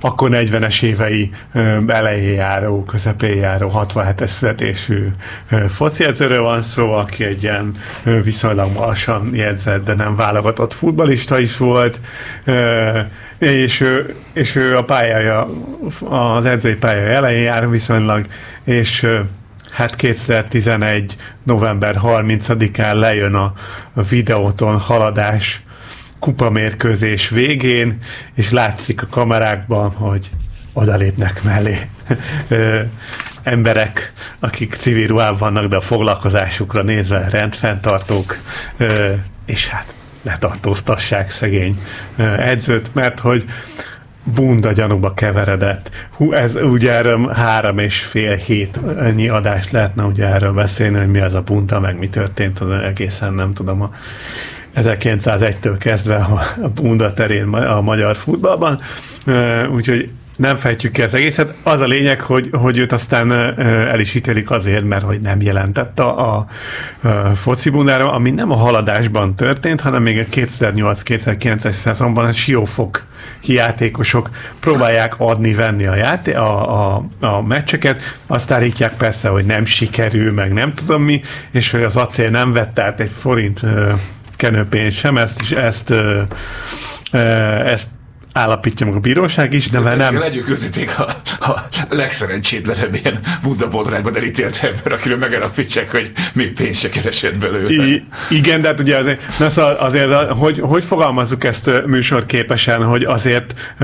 akkor 40-es évei uh, elején járó, közepén járó 67-es születésű uh, foci edzőről van szó, aki egy ilyen uh, viszonylag magasan jegyzett, de nem válogatott futbalista is volt, uh, és, ő, és ő a pályája, az edzői pálya elején jár viszonylag, és uh, hát 2011. november 30-án lejön a, a videóton haladás kupamérkőzés végén, és látszik a kamerákban, hogy odalépnek mellé ö, emberek, akik civil ruhában vannak, de a foglalkozásukra nézve rendfenntartók, ö, és hát letartóztassák szegény ö, edzőt, mert hogy bunda gyanúba keveredett. Hú, ez ugye erről három és fél hét ennyi adást lehetne ugye erről beszélni, hogy mi az a bunda, meg mi történt, az egészen nem tudom a 1901-től kezdve a bunda terén a magyar futballban. Úgyhogy nem fejtjük ki az egészet. Az a lényeg, hogy, hogy őt aztán el is ítélik azért, mert hogy nem jelentett a, a, a ami nem a haladásban történt, hanem még a 2008-2009-es szezonban a siófok játékosok próbálják adni-venni a, játé- a, a, a meccseket, azt állítják persze, hogy nem sikerül, meg nem tudom mi, és hogy az acél nem vett át egy forint kenőpénzt sem, ezt, és ezt, ezt állapítja meg a bíróság is, de már nem... Legyünk őszinték a, a legszerencsétlenebb ilyen bundabotrányban elítélt ember, akiről megállapítsák, hogy még pénzt se keresett belőle. I, igen, de hát ugye azért, na szóval azért hogy, hogy fogalmazzuk ezt műsorképesen, hogy azért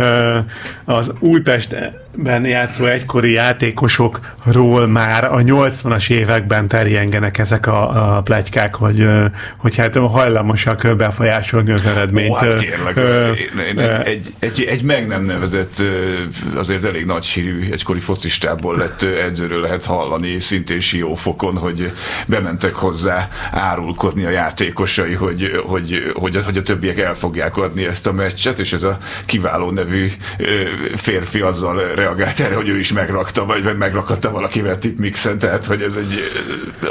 az Újpestben játszó egykori játékosokról már a 80-as években terjengenek ezek a, a plegykák, hogy, hogy hát hajlamosak befolyásolni az eredményt. Ó, hát kérlek, ö, én, én, egy, egy, egy meg nem nevezett, azért elég nagy sírű egykori focistából lett edzőről lehet hallani, szintén siófokon, hogy bementek hozzá árulkodni a játékosai, hogy, hogy, hogy, hogy a többiek el fogják adni ezt a meccset, és ez a kiváló nevű férfi azzal reagált erre, hogy ő is megrakta, vagy megrakatta valakivel tipmixen, tehát hogy ez egy,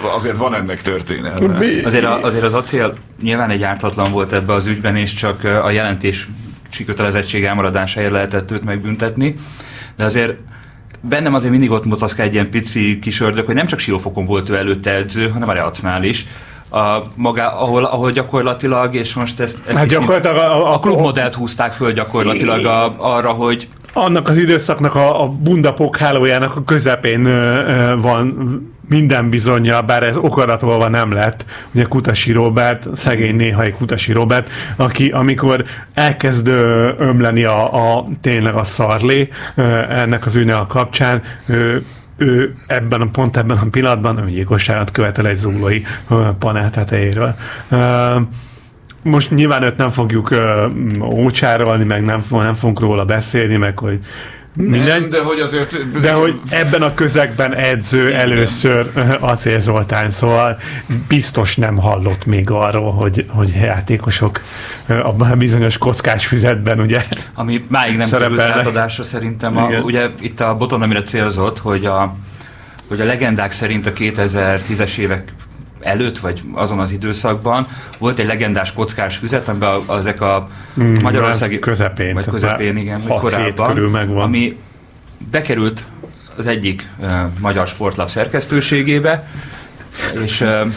azért van ennek történelme. Azért, a, azért az acél nyilván egy ártatlan volt ebbe az ügyben, és csak a jelentés kötelezettség elmaradásáért lehetett őt megbüntetni, de azért bennem azért mindig ott mutaszkál egy ilyen pici kis ördög, hogy nem csak Siófokon volt ő előtte edző, hanem a Reacnál is. A, maga, ahol, ahol gyakorlatilag, és most ezt, ezt hát gyakorlatilag a, a, a klubmodellt húzták föl gyakorlatilag a, arra, hogy annak az időszaknak a, a bundapok hálójának a közepén ö, ö, van minden bizonyja, bár ez okaratolva nem lett, ugye Kutasi Robert, szegény néhai Kutasi Robert, aki amikor elkezd ömleni a, a tényleg a szarlé ennek az ünnel kapcsán, ö, ő ebben a pont ebben a pillanatban öngyilkosságot követel egy zuglói panel tetejéről. Most nyilván őt nem fogjuk ócsárolni, meg nem, nem fogunk róla beszélni, meg hogy minden, nem, de hogy azért... De hogy ebben a közegben edző Igen. először Acél Zoltán, szóval biztos nem hallott még arról, hogy, hogy játékosok abban a bizonyos kockás füzetben, ugye? Ami máig nem került átadásra szerintem. A, ugye itt a boton, amire célzott, hogy a, hogy a legendák szerint a 2010-es évek előtt, vagy azon az időszakban volt egy legendás kockás füzet, amiben a, ezek a mm, magyarországi... Közepén. Vagy közepén, igen, vagy korábban. Körül megvan. Ami bekerült az egyik uh, magyar sportlap szerkesztőségébe, és, uh,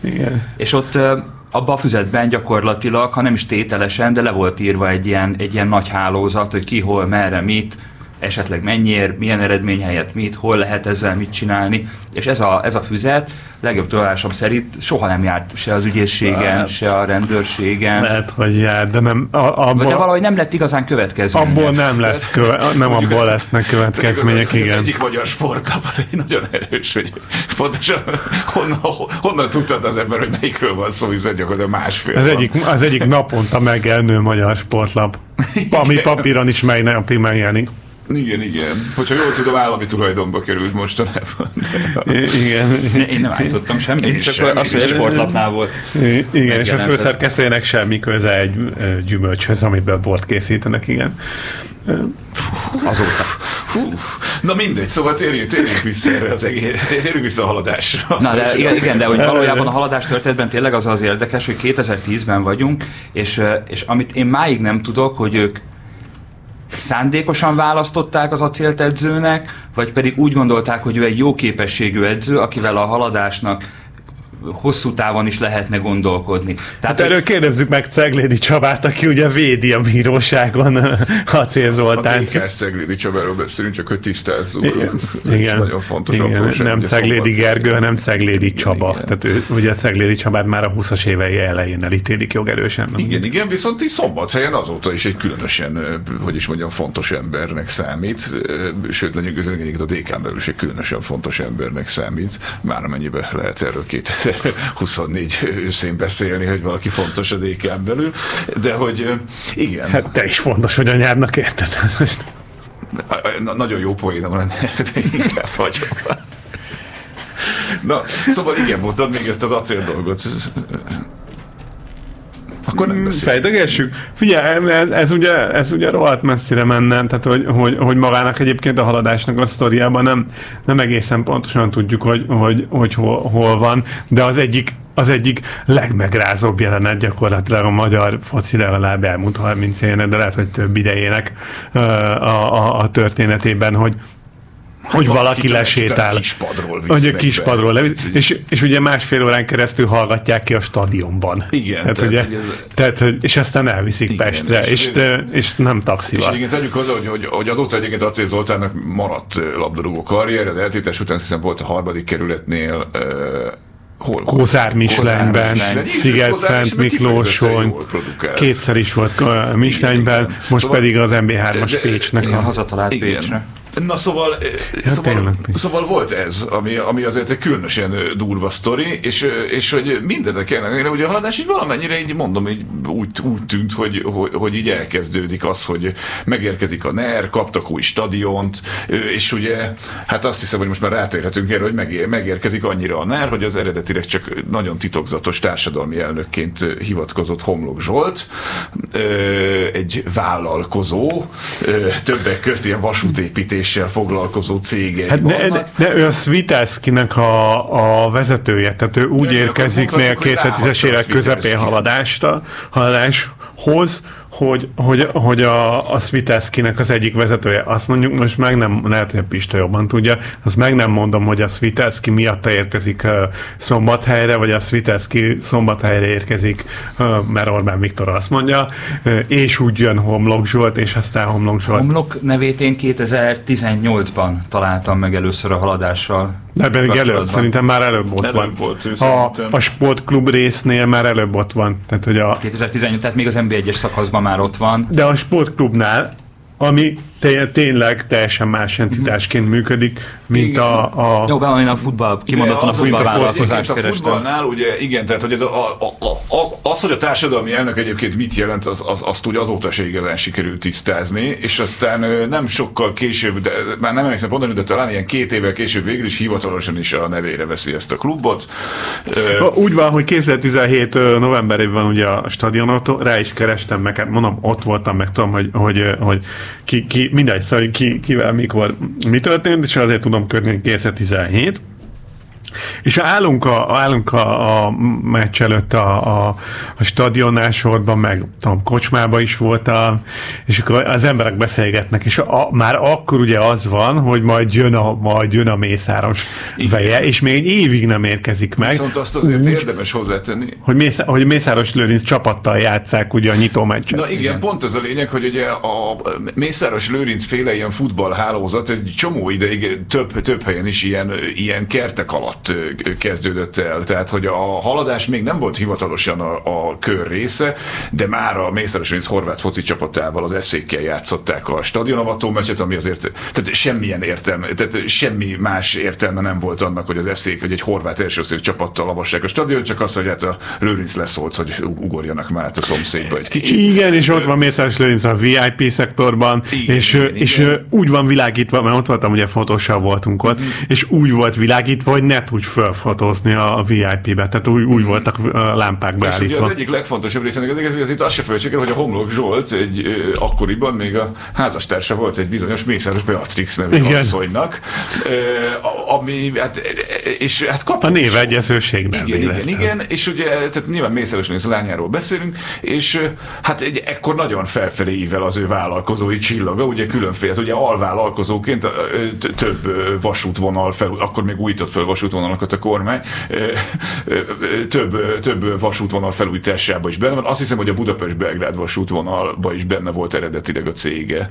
igen. és ott uh, abban a füzetben gyakorlatilag, ha nem is tételesen, de le volt írva egy ilyen, egy ilyen nagy hálózat, hogy ki, hol, merre, mit, esetleg mennyiért, milyen eredmény helyett mit, hol lehet ezzel mit csinálni, és ez a, ez a füzet legjobb tudásom szerint soha nem járt se az ügyészségen, Hát. se a rendőrségen, Lehet, hogy jár, de nem, a, abból, de valahogy nem lett igazán következménye. abból nem lesz köve, nem Mondjuk abból lesznek következmények, Az igen. egyik magyar sportcsapat egy nagyon erős, hogy pontosan honnan, honnan tudtad az ember, hogy melyikről van szó, hiszen gyakorlatilag másfél Az van. egyik, az egyik naponta megjelenő magyar sportlap, ami papíron is megjelenik. Igen, igen. Hogyha jól tudom, állami tulajdonba került mostanában. I- Igen. Én nem állítottam semmit, Én csak sem, az, hogy egy sportlapnál volt. I- Igen, és a főszerkesztőjének semmi köze egy gyümölcshöz, amiből bort készítenek, igen. Azóta. Hú. Na mindegy, szóval térjünk, térjünk vissza erre az egész, térjünk vissza a haladásra. Na de igen, igen, de hogy valójában a haladás történetben tényleg az az érdekes, hogy 2010-ben vagyunk, és, és amit én máig nem tudok, hogy ők szándékosan választották az acélt edzőnek, vagy pedig úgy gondolták, hogy ő egy jó képességű edző, akivel a haladásnak hosszú távon is lehetne gondolkodni. Tehát, Hát erről kérdezzük meg Ceglédi Csabát, aki ugye védi a bíróságon A Zoltánt. DK Szeglédi Csabáról beszélünk, csak hogy tisztázzuk. Igen, igen, nagyon fontos igen apróság, nem Ceglédi Gergő, hanem Ceglédi Csaba. igen. Tehát ő, ugye Ceglédi Csabát már a 20-as évei elején elítélik jogerősen. Igen, igen, viszont így szombathelyen azóta is egy különösen, hogy is mondjam, fontos embernek számít, sőt, lenyűgözően a DK-n belül is egy különösen fontos embernek számít, már amennyiben lehet erről 2024 őszén beszélni, hogy valaki fontos a DK-n belül, de hogy igen, Hát te is fontos, hogy anyádnak érted. Na, nagyon jó poénom lenne, de inkább hagyom. Na, szóval igen, mondtad még ezt az acél dolgot. Akkor. Fejtegessük. Figyelj, ez, ez, ugye, ez ugye rohadt messzire menne, tehát hogy, hogy, hogy magának egyébként a haladásnak a sztoriában nem, nem egészen pontosan tudjuk, hogy, hogy, hogy hol, hol van, de az egyik az egyik legmegrázóbb jelenet gyakorlatilag a magyar foci legalább elmúlt 30 éve, de lehet, hogy több idejének a, a, a történetében, hogy hogy valaki lesétál. Hogy a kispadról levisz, és, és ugye másfél órán keresztül hallgatják ki a stadionban. Igen, tehát, tehát, ugye, hogy ez- tehát, és aztán elviszik Igen, Pestre, és és, és, és nem És taxival. egyébként tegyük hozzá, hogy, hogy, hogy azóta egyébként Acél Zoltánnak maradt labdarúgó karrier, de eltétes után hiszen volt a harmadik kerületnél hol? Kózár Mislenyben, Mislány. Sziget-Szent Miklóson, kétszer is volt igen. most Szóval- pedig az MB3-as de- Pécsnek Igen, a... hazatalált. Pécsre. Na szóval, Ja, szóval, tényleg. szóval volt ez, ami, ami azért egy különösen durva sztori, és, és hogy mindenek ellenére, ugye a haladás így valamennyire így mondom, így úgy, úgy tűnt, hogy, hogy, hogy így elkezdődik az, hogy megérkezik a NER, kaptak új stadiont, és ugye, hát azt hiszem, hogy most már rátérhetünk erre, hogy megér, megérkezik annyira a NER, hogy az eredetileg csak nagyon titokzatos társadalmi elnökként hivatkozott Homlok Zsolt, egy vállalkozó, többek közt ilyen vasútépítéssel foglalkozó cégei Hát de, vannak. de, de ő a Svitelszkinek a, a vezetője, tehát ő úgy Ja, érkezik még a mondhatjuk, hogy 2010-es ráhagyta a évek közepén haladásra, haladáshoz, hogy, hogy, hogy a, a Svitelszkinek az egyik vezetője. Azt mondjuk most meg nem, lehet, hogy a Pista jobban tudja, azt meg nem mondom, hogy a Svitelszki miatta érkezik uh, Szombathelyre, vagy a Svitelszki Szombathelyre érkezik, uh, mert Orbán Viktor azt mondja, uh, és úgy jön Homlok Zsolt, és aztán Homlok Zsolt. Homlok nevét én 2018-ban találtam meg először a haladással. De pedig előbb, szerintem már előbb ott Előbb van. volt ő, a, a sportklub résznél már előbb ott van. Tehát, hogy a, 2018, tehát még az NB1-es szakaszban már ott van. de a sportklubnál, ami té- tényleg teljesen más entitásként működik, mint Igen. a, a Jó, be a futball, kimondottan a futballvállalkozást a kerestem. futballnál ugye, igen, tehát hogy ez a, a, a, a, az, hogy a társadalmi elnök egyébként mit jelent, az, az, azt ugye azóta se igazán sikerült tisztázni, és aztán nem sokkal később, de már nem emlékszem pontosan, de talán ilyen két évvel később végül is hivatalosan is a nevére veszi ezt a klubot. Úgy van, hogy 2017 ö, novemberében van ugye a stadionautó, rá is kerestem meg, hát mondom, ott voltam, meg tudom, hogy, hogy, hogy ki, ki, mindegy, szóval ki, kivel, mikor, mi történt, és azért tudom hogy 2017, És állunk a, állunk a, a meccs előtt a, a, a stadionnál sorban, meg tudom, kocsmába is voltam, és akkor az emberek beszélgetnek, és a, már akkor ugye az van, hogy majd jön a, majd jön a mészáros Igen. veje, és még egy évig nem érkezik meg. Viszont azt azért úgy, érdemes hozzátenni. Hogy, mész, hogy Mészáros Lőrinc csapattal játszák ugye a nyitó meccset. Na igen, igen, pont ez a lényeg, hogy ugye a Mészáros Lőrinc féle ilyen futballhálózat egy csomó ideig több, több helyen is ilyen, ilyen kertek alatt kezdődött el. Tehát, hogy a haladás még nem volt hivatalosan a, a kör része, de már a Mészáros Lőrinc horvát foci csapatával az eszékkel játszották a stadionavató meccset, ami azért tehát semmilyen értelme, tehát semmi más értelme nem volt annak, hogy az eszék, hogy egy horvát első csapattal lavassák a stadion, csak az, hogy hát a Lőrinc leszólt, hogy ugorjanak már a szomszédba egy kicsit. Igen, és ott van Mészáros Lőrinc a VIP szektorban, igen, és, igen, és igen. úgy van világítva, mert ott voltam, ugye fotóssal voltunk ott, mm. és úgy volt világítva, hogy ne tudj felfotózni a VIP-be, tehát úgy, úgy mm. voltak a lámpák beállítva. És ugye az egyik legfontosabb része az egész, hogy azért azt se felejtsük el, hogy a Homlok Zsolt egy ö, akkoriban még a házastársa volt egy bizonyos Mészáros Beatrix nevű igen. asszonynak, ö, ami, hát, és hát kapott. A névegyezőség nem Igen, igen, igen, és ugye, tehát nyilván Mészáros Lőrinc lányáról beszélünk, és hát egy ekkor nagyon felfelé ível az ő vállalkozói csillaga, ugye különféle, ugye alvállalkozóként több vasútvonal fel, akkor még újított fel vasútvonalakat a kormány, több, több vasútvonal felújításában is benne van. Azt hiszem, hogy a Budapest-Belgrád vasútvonalban is benne volt eredetileg a cége.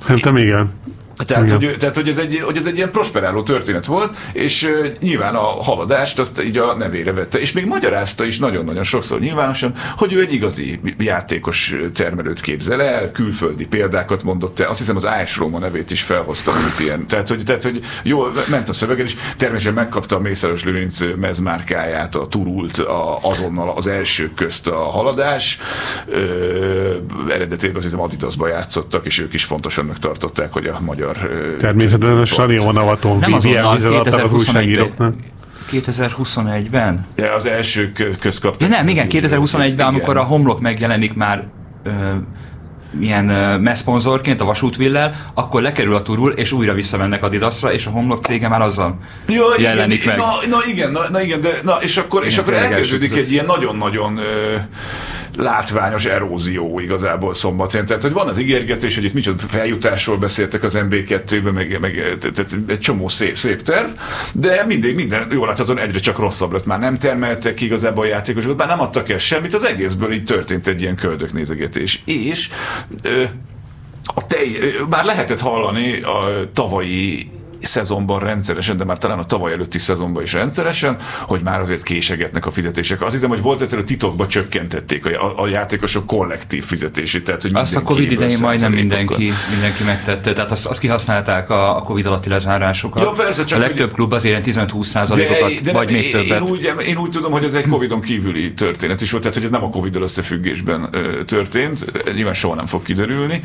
Szerintem igen. Tehát hogy, tehát, hogy, ez egy, hogy ez egy ilyen prosperáló történet volt, és uh, nyilván a haladást azt így a nevére vette, és még magyarázta is nagyon-nagyon sokszor nyilvánosan, hogy ő egy igazi játékos termelőt képzel el, külföldi példákat mondott el, azt hiszem az AS Roma nevét is felhozta, mint ilyen. Tehát, hogy, tehát, hogy jól ment a szövegen, és természetesen megkapta a Mészáros Lőrinc mezmárkáját, a turult a, azonnal az elsők közt a haladás. Ö, eredetileg azt hiszem Adidasba játszottak, és ők is fontosan megtartották, hogy a magyar magyar... Természetesen a stadion avaton nem azonnal, 2021-ben. 2021-ben? Ja, az első közkaptak. Ja nem, igen, 2021-ben, amikor a homlok megjelenik már ö, ilyen messzponzorként a vasútvillel, akkor lekerül a turul, és újra visszamennek a Didaszra, és a homlok cége már azzal ja, jelenik igen, meg. Na, na igen, na, na igen, de na, és akkor, igen, és akkor elkezdődik egy ilyen nagyon-nagyon látványos erózió igazából szombatján. Tehát, hogy van az ígérgetés, hogy itt micsoda feljutásról beszéltek az MB2-ben, meg, meg tehát egy csomó szép, szép terv, de mindig minden jól láthatóan egyre csak rosszabb lett. Már nem termeltek igazából a játékosokat, már nem adtak el semmit, az egészből így történt egy ilyen köldöknézegetés. És ö, a tej, már lehetett hallani a tavalyi szezonban rendszeresen, de már talán a tavaly előtti szezonban is rendszeresen, hogy már azért késegetnek a fizetések. Azt hiszem, hogy volt egyszer, hogy titokba csökkentették a, a játékosok kollektív fizetését. Tehát, hogy azt a Covid idején majdnem mindenki, mindenki megtette, tehát azt, azt kihasználták a, a Covid alatti lezárásokat. Ja, persze, csak a legtöbb klub azért 15-20 százalékokat, vagy még többet. Én úgy, én úgy tudom, hogy ez egy Covidon kívüli történet is volt, tehát hogy ez nem a Covid-dal összefüggésben ö, történt, nyilván soha nem fog kiderülni.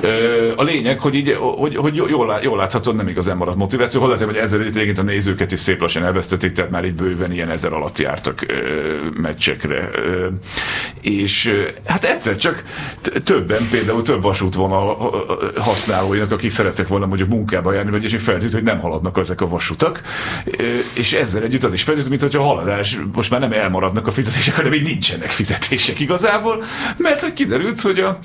Ö, a lényeg, hogy, így, hogy, hogy jól, jól láthatod, nem igazán maradt motiváció. Hozzáteszem, hogy ezzel egyébként a nézőket is szép lassan elvesztették, tehát már itt bőven ilyen ezer alatt jártak ö, meccsekre. Ö, és ö, hát egyszer csak többen, például több vasútvonal használóinak, akik szerettek volna mondjuk munkába járni, vagy és feltűnt, hogy nem haladnak ezek a vasutak. Ö, és ezzel együtt az is feltűnt, mint hogy a haladás most már nem elmaradnak a fizetések, hanem így nincsenek fizetések igazából, mert hogy kiderült, hogy a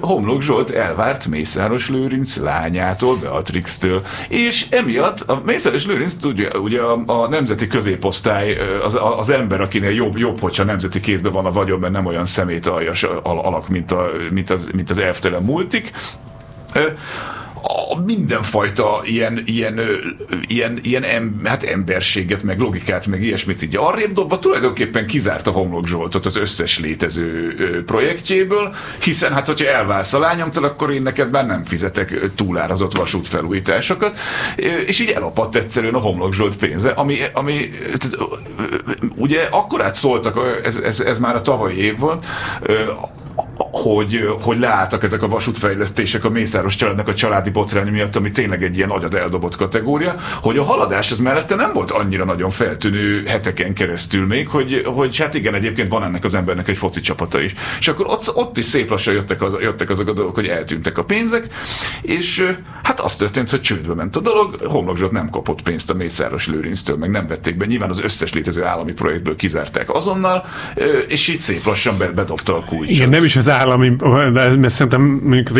Homlok Zsolt elvárt Mészáros Lőrinc lányától, Beatrix-től, és emiatt a Mészáros Lőrinc tudja, ugye a, a nemzeti középosztály az, az ember, akinél jobb, jobb, hogyha nemzeti kézben van a vagyon, mert nem olyan szemét aljas alak, mint, a, mint, az, mint az elvtelen múltik a mindenfajta ilyen, ilyen, ilyen, ilyen em, hát emberséget, meg logikát, meg ilyesmit így arrébb dobva tulajdonképpen kizárta Homlok Zsoltot az összes létező projektjéből, hiszen hát, hogyha elválsz a lányomtól, akkor én neked már nem fizetek túlárazott vasútfelújításokat, és így elapadt egyszerűen a Homlok Zsolt pénze, ami, ami ugye akkorát szóltak, ez, ez, ez már a tavalyi év volt, hogy, hogy leálltak ezek a vasútfejlesztések a Mészáros családnak a családi botrány miatt, ami tényleg egy ilyen agyad eldobott kategória, hogy a haladás az mellette nem volt annyira nagyon feltűnő heteken keresztül még, hogy, hogy hát igen, egyébként van ennek az embernek egy foci csapata is. És akkor ott, ott is szép lassan jöttek, az, jöttek azok a dolgok, hogy eltűntek a pénzek, és hát az történt, hogy csődbe ment a dolog, Homlok nem kapott pénzt a Mészáros Lőrinctől, meg nem vették be, nyilván az összes létező állami projektből kizárták azonnal, és így szép lassan bedobta a kulcsot. Igen, nem is állami, de szerintem mondjuk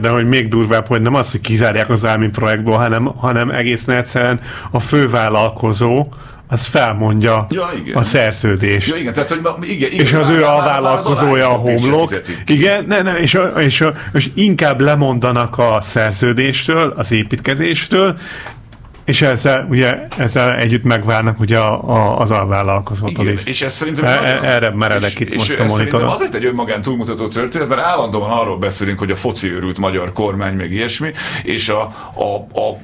de hogy még durvább, hogy nem az, hogy kizárják az állami projektból, hanem, hanem egészen egyszerűen a fővállalkozó, az felmondja ja, igen. a szerződést. Ja, igen, tehát, hogy ma, igen, igen, és az ő a vállalkozója a homlok. Igen, ne, ne, és, és, és inkább lemondanak a szerződéstől, az építkezéstől, és ezzel, ugye, ezzel együtt megválnak ugye a, a, az alvállalkozótól is. És ez szerintem... E, nagyon, erre meredek itt és most a monitoron. azért egy önmagán túlmutató történet, mert állandóan arról beszélünk, hogy a foci őrült magyar kormány, meg ilyesmi, és a, a, a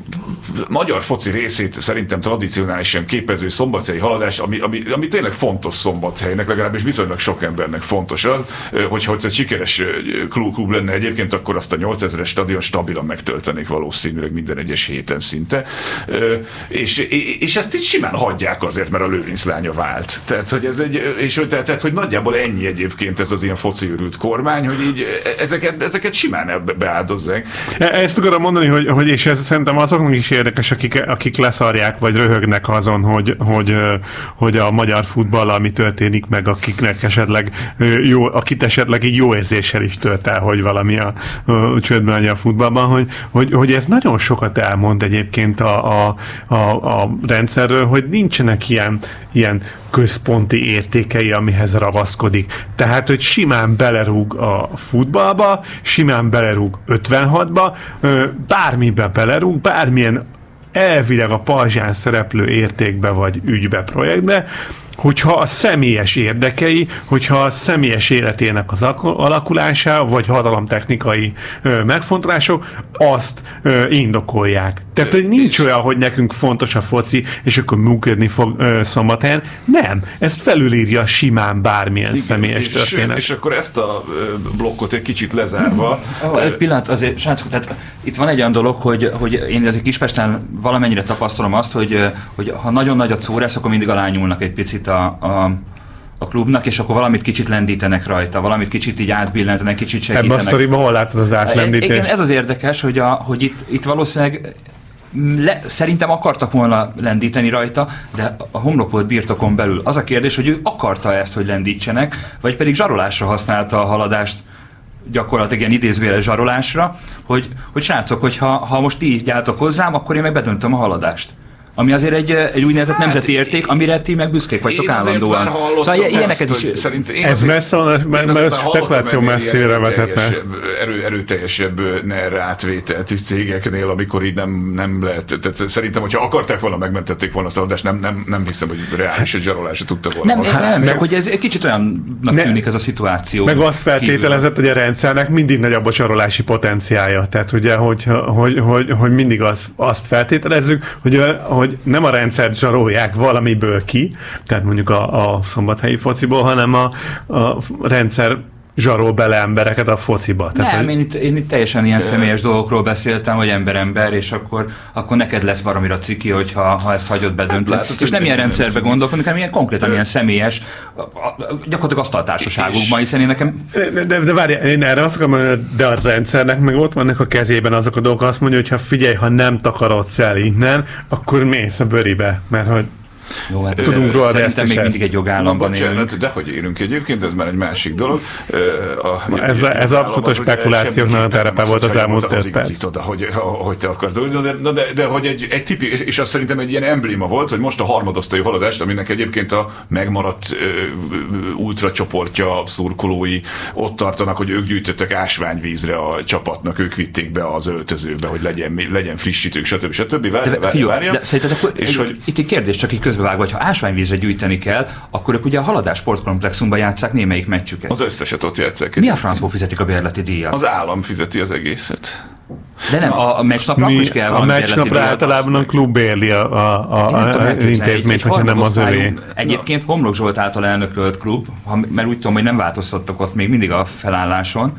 magyar foci részét szerintem tradicionálisan képező szombathelyi haladás, ami, ami, ami tényleg fontos szombathelynek, legalábbis viszonylag sok embernek fontos az, hogyha hogy egy sikeres klub, klub lenne egyébként, akkor azt a 8000-es stadion stabilan megtöltenék valószínűleg minden egyes héten szinte és, és ezt így simán hagyják azért, mert a Lőrinc lánya vált. Tehát, hogy ez egy, és hogy, tehát, hogy nagyjából ennyi egyébként ez az ilyen foci kormány, hogy így ezeket, ezeket simán beáldozzák. E, ezt akarom mondani, hogy, hogy és ez szerintem azoknak is érdekes, akik, akik leszarják, vagy röhögnek azon, hogy, hogy, hogy a magyar futball, ami történik meg, akiknek esetleg jó, akit esetleg így jó érzéssel is tölt el, hogy valami a, a csődben a futballban, hogy, hogy, hogy ez nagyon sokat elmond egyébként a, a, a, a rendszerről, hogy nincsenek ilyen, ilyen központi értékei, amihez ragaszkodik. Tehát, hogy simán belerúg a futballba, simán belerúg 56-ba, bármibe belerúg, bármilyen elvileg a pajzsán szereplő értékbe vagy ügybe, projektbe, hogyha a személyes érdekei, hogyha a személyes életének az alakulása, vagy hatalomtechnikai ö, megfontolások azt ö, indokolják. Tehát, hogy nincs olyan, hogy nekünk fontos a foci, és akkor működni fog ö, szombathelyen. Nem. Ezt felülírja simán bármilyen Igen, személyes és, történet. És akkor ezt a blokkot egy kicsit lezárva. Oh, egy pillanat, azért, srácok, tehát itt van egy olyan dolog, hogy, hogy én azért Kispesten valamennyire tapasztalom azt, hogy, hogy ha nagyon nagy a córesz, akkor mindig alányulnak egy picit a, a a klubnak, és akkor valamit kicsit lendítenek rajta, valamit kicsit így átbillentenek, kicsit segítenek. Ebben a sztoriban hol látod az átlendítést? Igen, ez az érdekes, hogy, a, hogy itt, itt valószínűleg le, szerintem akartak volna lendíteni rajta, de a homlok volt birtokon belül. Az a kérdés, hogy ő akarta ezt, hogy lendítsenek, vagy pedig zsarolásra használta a haladást gyakorlatilag ilyen idézvéle zsarolásra, hogy, hogy srácok, hogy ha, ha most így álltok hozzám, akkor én meg bedöntöm a haladást ami azért egy, egy úgynevezett hát, nemzeti érték, amire ti meg büszkék vagytok én állandóan. Szóval ilyeneket is... Szerint én ez messze van, mert, mert spekuláció messzire vezetne. Erő, erőteljesebb NER átvételt is cégeknél, amikor így nem, nem lehet. Tehát szerintem, hogyha akarták volna, megmentették volna a szaladást, nem, nem, nem hiszem, hogy reális egy zsarolásra tudta volna. Nem, nem, nem, csak hogy ez egy kicsit olyannak ne, tűnik ez a szituáció. Meg azt feltételezett, hogy a rendszernek mindig nagyobb a zsarolási potenciája. Tehát ugye, hogy, hogy, hogy, hogy mindig az, azt feltételezzük, hogy, hogy hogy nem a rendszert zsarolják valamiből ki, tehát mondjuk a, a szombathelyi fociból, hanem a, a rendszer zsarol bele embereket a fociba. Tehát, nem, hogy... én, itt, én itt teljesen ilyen személyes dolgokról beszéltem, hogy ember-ember, és akkor, akkor neked lesz valamira ciki, hogyha ha ezt hagyod bedönteni. Hát, és nem ilyen rendszerbe gondolkodunk, hanem ilyen konkrétan ilyen személyes, gyakorlatilag asztaltársaságokban, hiszen én nekem... De, de, de várj, én erre azt akarom de a rendszernek meg ott vannak a kezében azok a dolgok, azt mondja, hogy ha figyelj, ha nem takarodsz el innen, akkor mész a bőribe, mert hogy jó, hát tudunk róla, szerintem még mindig egy jogállamban élünk. De hogy élünk egyébként, ez már egy másik dolog. A, ez, a, ez abszolút a spekulációknak a terepe volt az elmúlt 5 perc. Oda, hogy, hogy te akarsz. De, de, de, de hogy egy, egy tipi, és azt szerintem egy ilyen embléma volt, hogy most a harmadosztályú haladást, aminek egyébként a megmaradt uh, ultracsoportja, szurkolói ott tartanak, hogy ők gyűjtöttek ásványvízre a csapatnak, ők vitték be az öltözőbe, hogy legyen, legyen frissítők, stb. stb. Várja, de, fiú, de szerinted akkor és egy, hogy, itt egy kérdés, csak így közben közbevágva, hogy ha ásványvízre gyűjteni kell, akkor ők ugye a haladás sportkomplexumban játszák némelyik meccsüket. Az összeset ott játszák. Mi a francból fizetik a bérleti díjat? Az állam fizeti az egészet. De nem, a, a meccsnapra Mi, is kell a valami meccsnapra bérleti általában a klub érli a, a, a, a, a intézményt, hogyha nem az övé. Egyébként Homlok Zsolt által elnökölt klub, ha, mert úgy tudom, hogy nem változtattak ott még mindig a felálláson.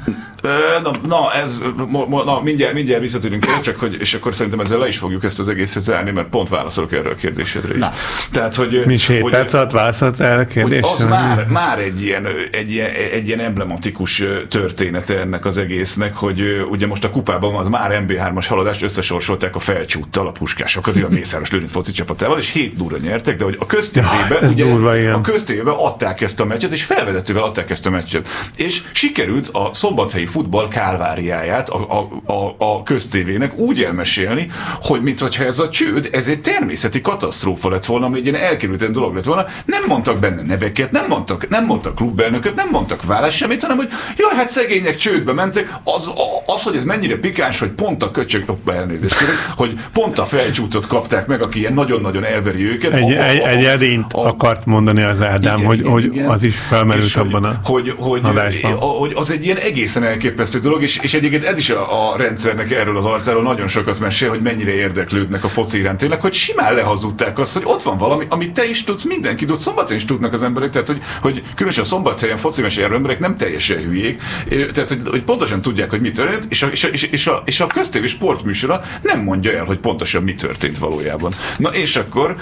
Na, na, ez, mo, mo, na mindjárt, mindjárt visszatérünk el, csak hogy, és akkor szerintem ezzel le is fogjuk ezt az egészet zárni, mert pont válaszolok erre a kérdésedre. Na. Tehát, hogy, Mi is 7 hogy, perc alatt válaszolsz erre a hogy kérdésre? az már, már egy, ilyen, egy, ilyen, egy ilyen emblematikus története ennek az egésznek, hogy ugye most a kupában az már MB3-as haladást összesorsolták a felcsúttal, a puskásokat, a Mészáros Lőrinc foci csapatával, és 7 0 nyertek, de hogy a köztévében, Ja, ugye, durva, igen. a köztévében adták ezt a meccset, és felvezetővel adták ezt a meccset. És sikerült a szombathelyi futball kálváriáját a, a, a, a köztévének úgy elmesélni, hogy mintha ez a csőd, ez egy természeti katasztrófa lett volna, ami egy ilyen elkerülten dolog lett volna. Nem mondtak benne neveket, nem mondtak, nem mondtak klubelnököt, nem mondtak válasz semmit, hanem hogy jaj, hát szegények csődbe mentek. Az, a- az hogy ez mennyire pikáns, hogy pont a köcsög, oh, elnézést kérek, hogy pont a felcsútot kapták meg, aki ilyen nagyon-nagyon elveri őket. Egy, A- a- egy, egy edényt a- akart mondani az Ádám, igen, hogy, igen, hogy igen. az is felmerült És abban a hogy, hogy, adásban. hogy, hogy az egy ilyen egészen elképesztő dolog, és, és egyébként ez is a, a rendszernek erről az arcáról nagyon sokat mesél, hogy mennyire érdeklődnek a foci iránt tényleg, hogy simán lehazudták azt, hogy ott van valami, amit te is tudsz, mindenki tud, szombaton is tudnak az emberek, tehát hogy, hogy különösen a szombathelyen foci mesélő emberek nem teljesen hülyék, Eh, tehát hogy, hogy pontosan tudják, hogy mi történt, és a, és a, és, a, és a köztévés sportműsora nem mondja el, hogy pontosan mi történt valójában. Na és akkor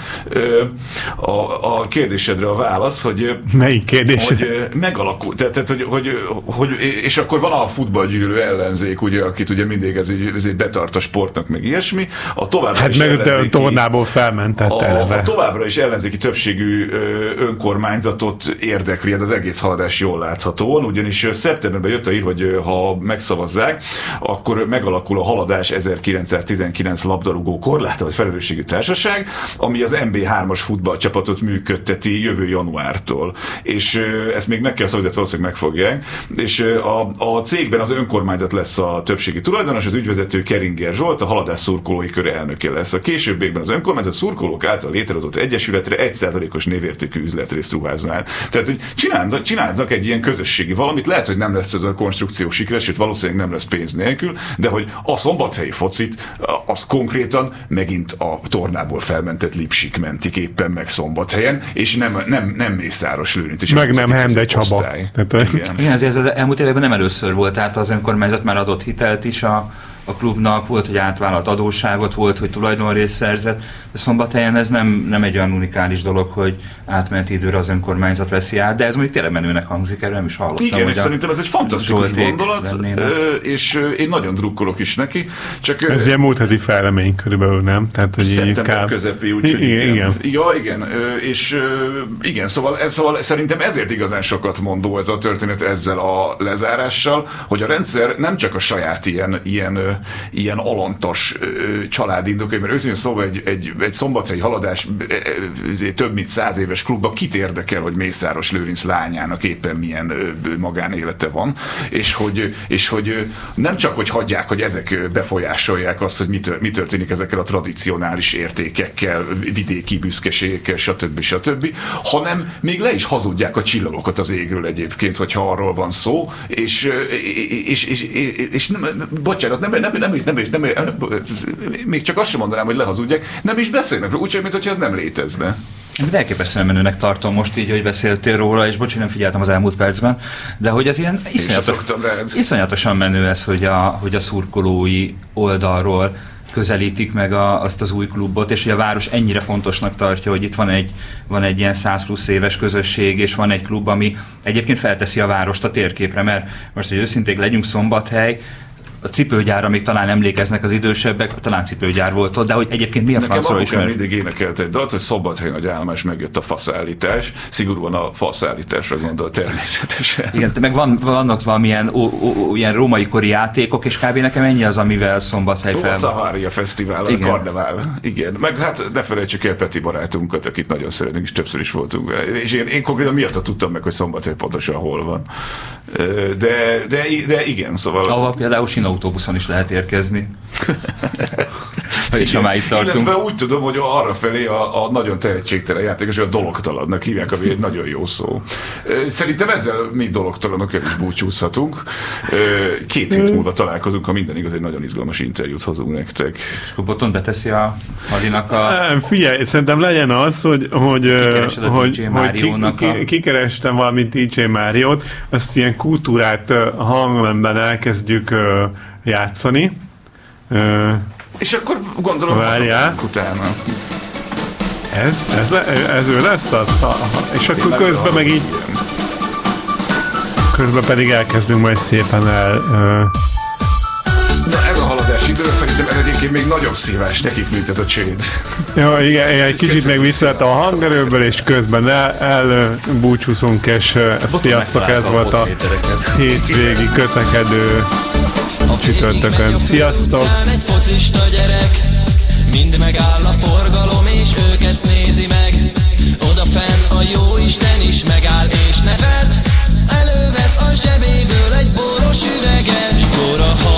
a, a kérdésedre a válasz, hogy Melyik kérdés? hogy ö, megalakul, tehát, tehát hogy, hogy, hogy, és akkor van a futballgyűlölő ellenzék, ugye, akit ugye mindig ez egy, ez egy betart a sportnak, meg ilyesmi, a továbbra Hát is meg a tornából felmentett a, a eleve. továbbra is ellenzéki többségű önkormányzatot érdekli ez az egész haladás jól láthatóan, ugyanis szeptemberben jött a ír, hogy ha megszavazzák, akkor megalakul a haladás 1919 labdarúgó korláta, vagy felelősségű társaság, ami az MB3-as futballcsapatot működteti jövő januártól. És ezt még meg kell szavazni, valószínűleg megfogják. És a, a cégben az önkormányzat lesz a többségi tulajdonos, az ügyvezető Keringer Zsolt, a haladás szurkolói köre elnöke lesz. A későbbiekben az önkormányzat szurkolók által létrehozott egyesületre 1%-os névértékű üzletrészt ruházna át. Tehát, hogy csinálnak, csinálnak egy ilyen közösségi valamit, lehet, hogy nem lesz ez a konstrukció sikeres, sőt valószínűleg nem lesz pénz nélkül, de hogy a szombathelyi focit, az konkrétan megint a tornából felmentett Lipsik mentik éppen meg szombathelyen, és nem, nem, nem Mészáros Lőrinc. Meg nem Hende Csaba. Tehát, Igen. Igen, ezért az elmúlt években nem először volt, tehát az önkormányzat már adott hitelt is a, a klubnak, volt, hogy átvállalt adósságot, volt, hogy tulajdonrészt szerzett, de szombathelyen ez nem, nem egy olyan unikális dolog, hogy átmeneti időre az önkormányzat veszi át, de ez mondjuk tényleg menőnek hangzik, erről nem is hallottam. Igen, és szerintem ez egy fantasztikus Zsolték gondolat, lennének. ö, és ö, én nagyon drukkolok is neki. Csak ö, Ez ilyen múlt heti fejlemény körülbelül, nem? Tehát, hogy Szeptember inkább... közepi, úgyhogy igen, igen. Ja, igen, ö, és ö, igen, szóval, ez, szóval szerintem ezért igazán sokat mondó ez a történet ezzel a lezárással, hogy a rendszer nem csak a saját ilyen, ilyen, ö, ilyen alantas ö, család mert őszintén szóval egy, egy, egy szombathelyi haladás több mint száz éves klubba kit érdekel, hogy Mészáros Lőrinc lányának éppen milyen magánélete van, és hogy, és hogy nem csak, hogy hagyják, hogy ezek befolyásolják azt, hogy mi, tör, mi történik ezekkel a tradicionális értékekkel, vidéki büszkeségekkel, stb. stb., hanem még le is hazudják a csillagokat az égről egyébként, hogyha arról van szó, és, és, és, és, és nem, bocsánat, nem, nem, nem, nem, nem, nem, nem, még csak azt sem mondanám, hogy lehazudják, nem is beszélnek róla, úgyhogy, mintha ez nem létezne. Én elképesztően menőnek tartom most így, hogy beszéltél róla, és bocs, hogy nem figyeltem az elmúlt percben, de hogy az ilyen iszonyatos, iszonyatosan menő ez, hogy a, hogy a szurkolói oldalról közelítik meg a, azt az új klubot, és hogy a város ennyire fontosnak tartja, hogy itt van egy, van egy ilyen 100 plusz éves közösség, és van egy klub, ami egyébként felteszi a várost a térképre, mert most, hogy őszinték legyünk szombathely, a cipőgyárra még talán emlékeznek az idősebbek, talán cipőgyár volt ott, de hogy egyébként mi a francról ismer? mindig énekelt egy dalt, hogy szombathelyen nagy állomás megjött a faszállítás. Szigorúan a faszállításra gondol természetesen. Igen, meg van, vannak valamilyen ó, ó, ilyen római kori játékok, és kb. nekem ennyi az, amivel szombathely A fel van. Szavária Fesztivál, a karnevál. Igen, meg hát ne felejtsük el Peti barátunkat, akit nagyon szeretünk, és többször is voltunk vele. És én, én konkrétan miatt tudtam meg, hogy szombathely pontosan hol van. De, de, de igen, szóval... Ahova például Sinó autóbuszon is lehet érkezni. és ha már itt tartunk. Illetve úgy tudom, hogy arra felé a, a nagyon tehetségtelen játékos, a dologtalannak hívják, ami egy nagyon jó szó. Szerintem ezzel mi dologtalanok el is búcsúzhatunk. Két hét múlva találkozunk, ha minden igaz, egy nagyon izgalmas interjút hozunk nektek. És akkor Boton beteszi a Halinak a... Figyelj, szerintem legyen az, hogy, hogy, hogy, DJ hogy ki, ki, kikerestem valami DJ Máriót, azt ilyen kultúrát hanglemben elkezdjük játszani. És akkor gondolom, Várjál. utána. Ez? Ez, le, ez ő lesz az? Ha, ha, és akkor közben meg így... Közben pedig elkezdünk majd szépen el... Uh, de ez a haladás idő szerintem egyébként még nagyobb szívás nekik, mint ez a cséd. Jó, igen, egy kicsit meg visszaadta a hangerőből, és közben el, elbúcsúzunk, és uh, sziasztok, ez volt a hétvégi kötekedő csütörtökön. Sziasztok! Egy focista gyerek, mind megáll a forgalom, és őket nézi meg. Oda fenn a jó Isten is megáll és nevet, elővesz a zsebéből egy boros üveget. Kora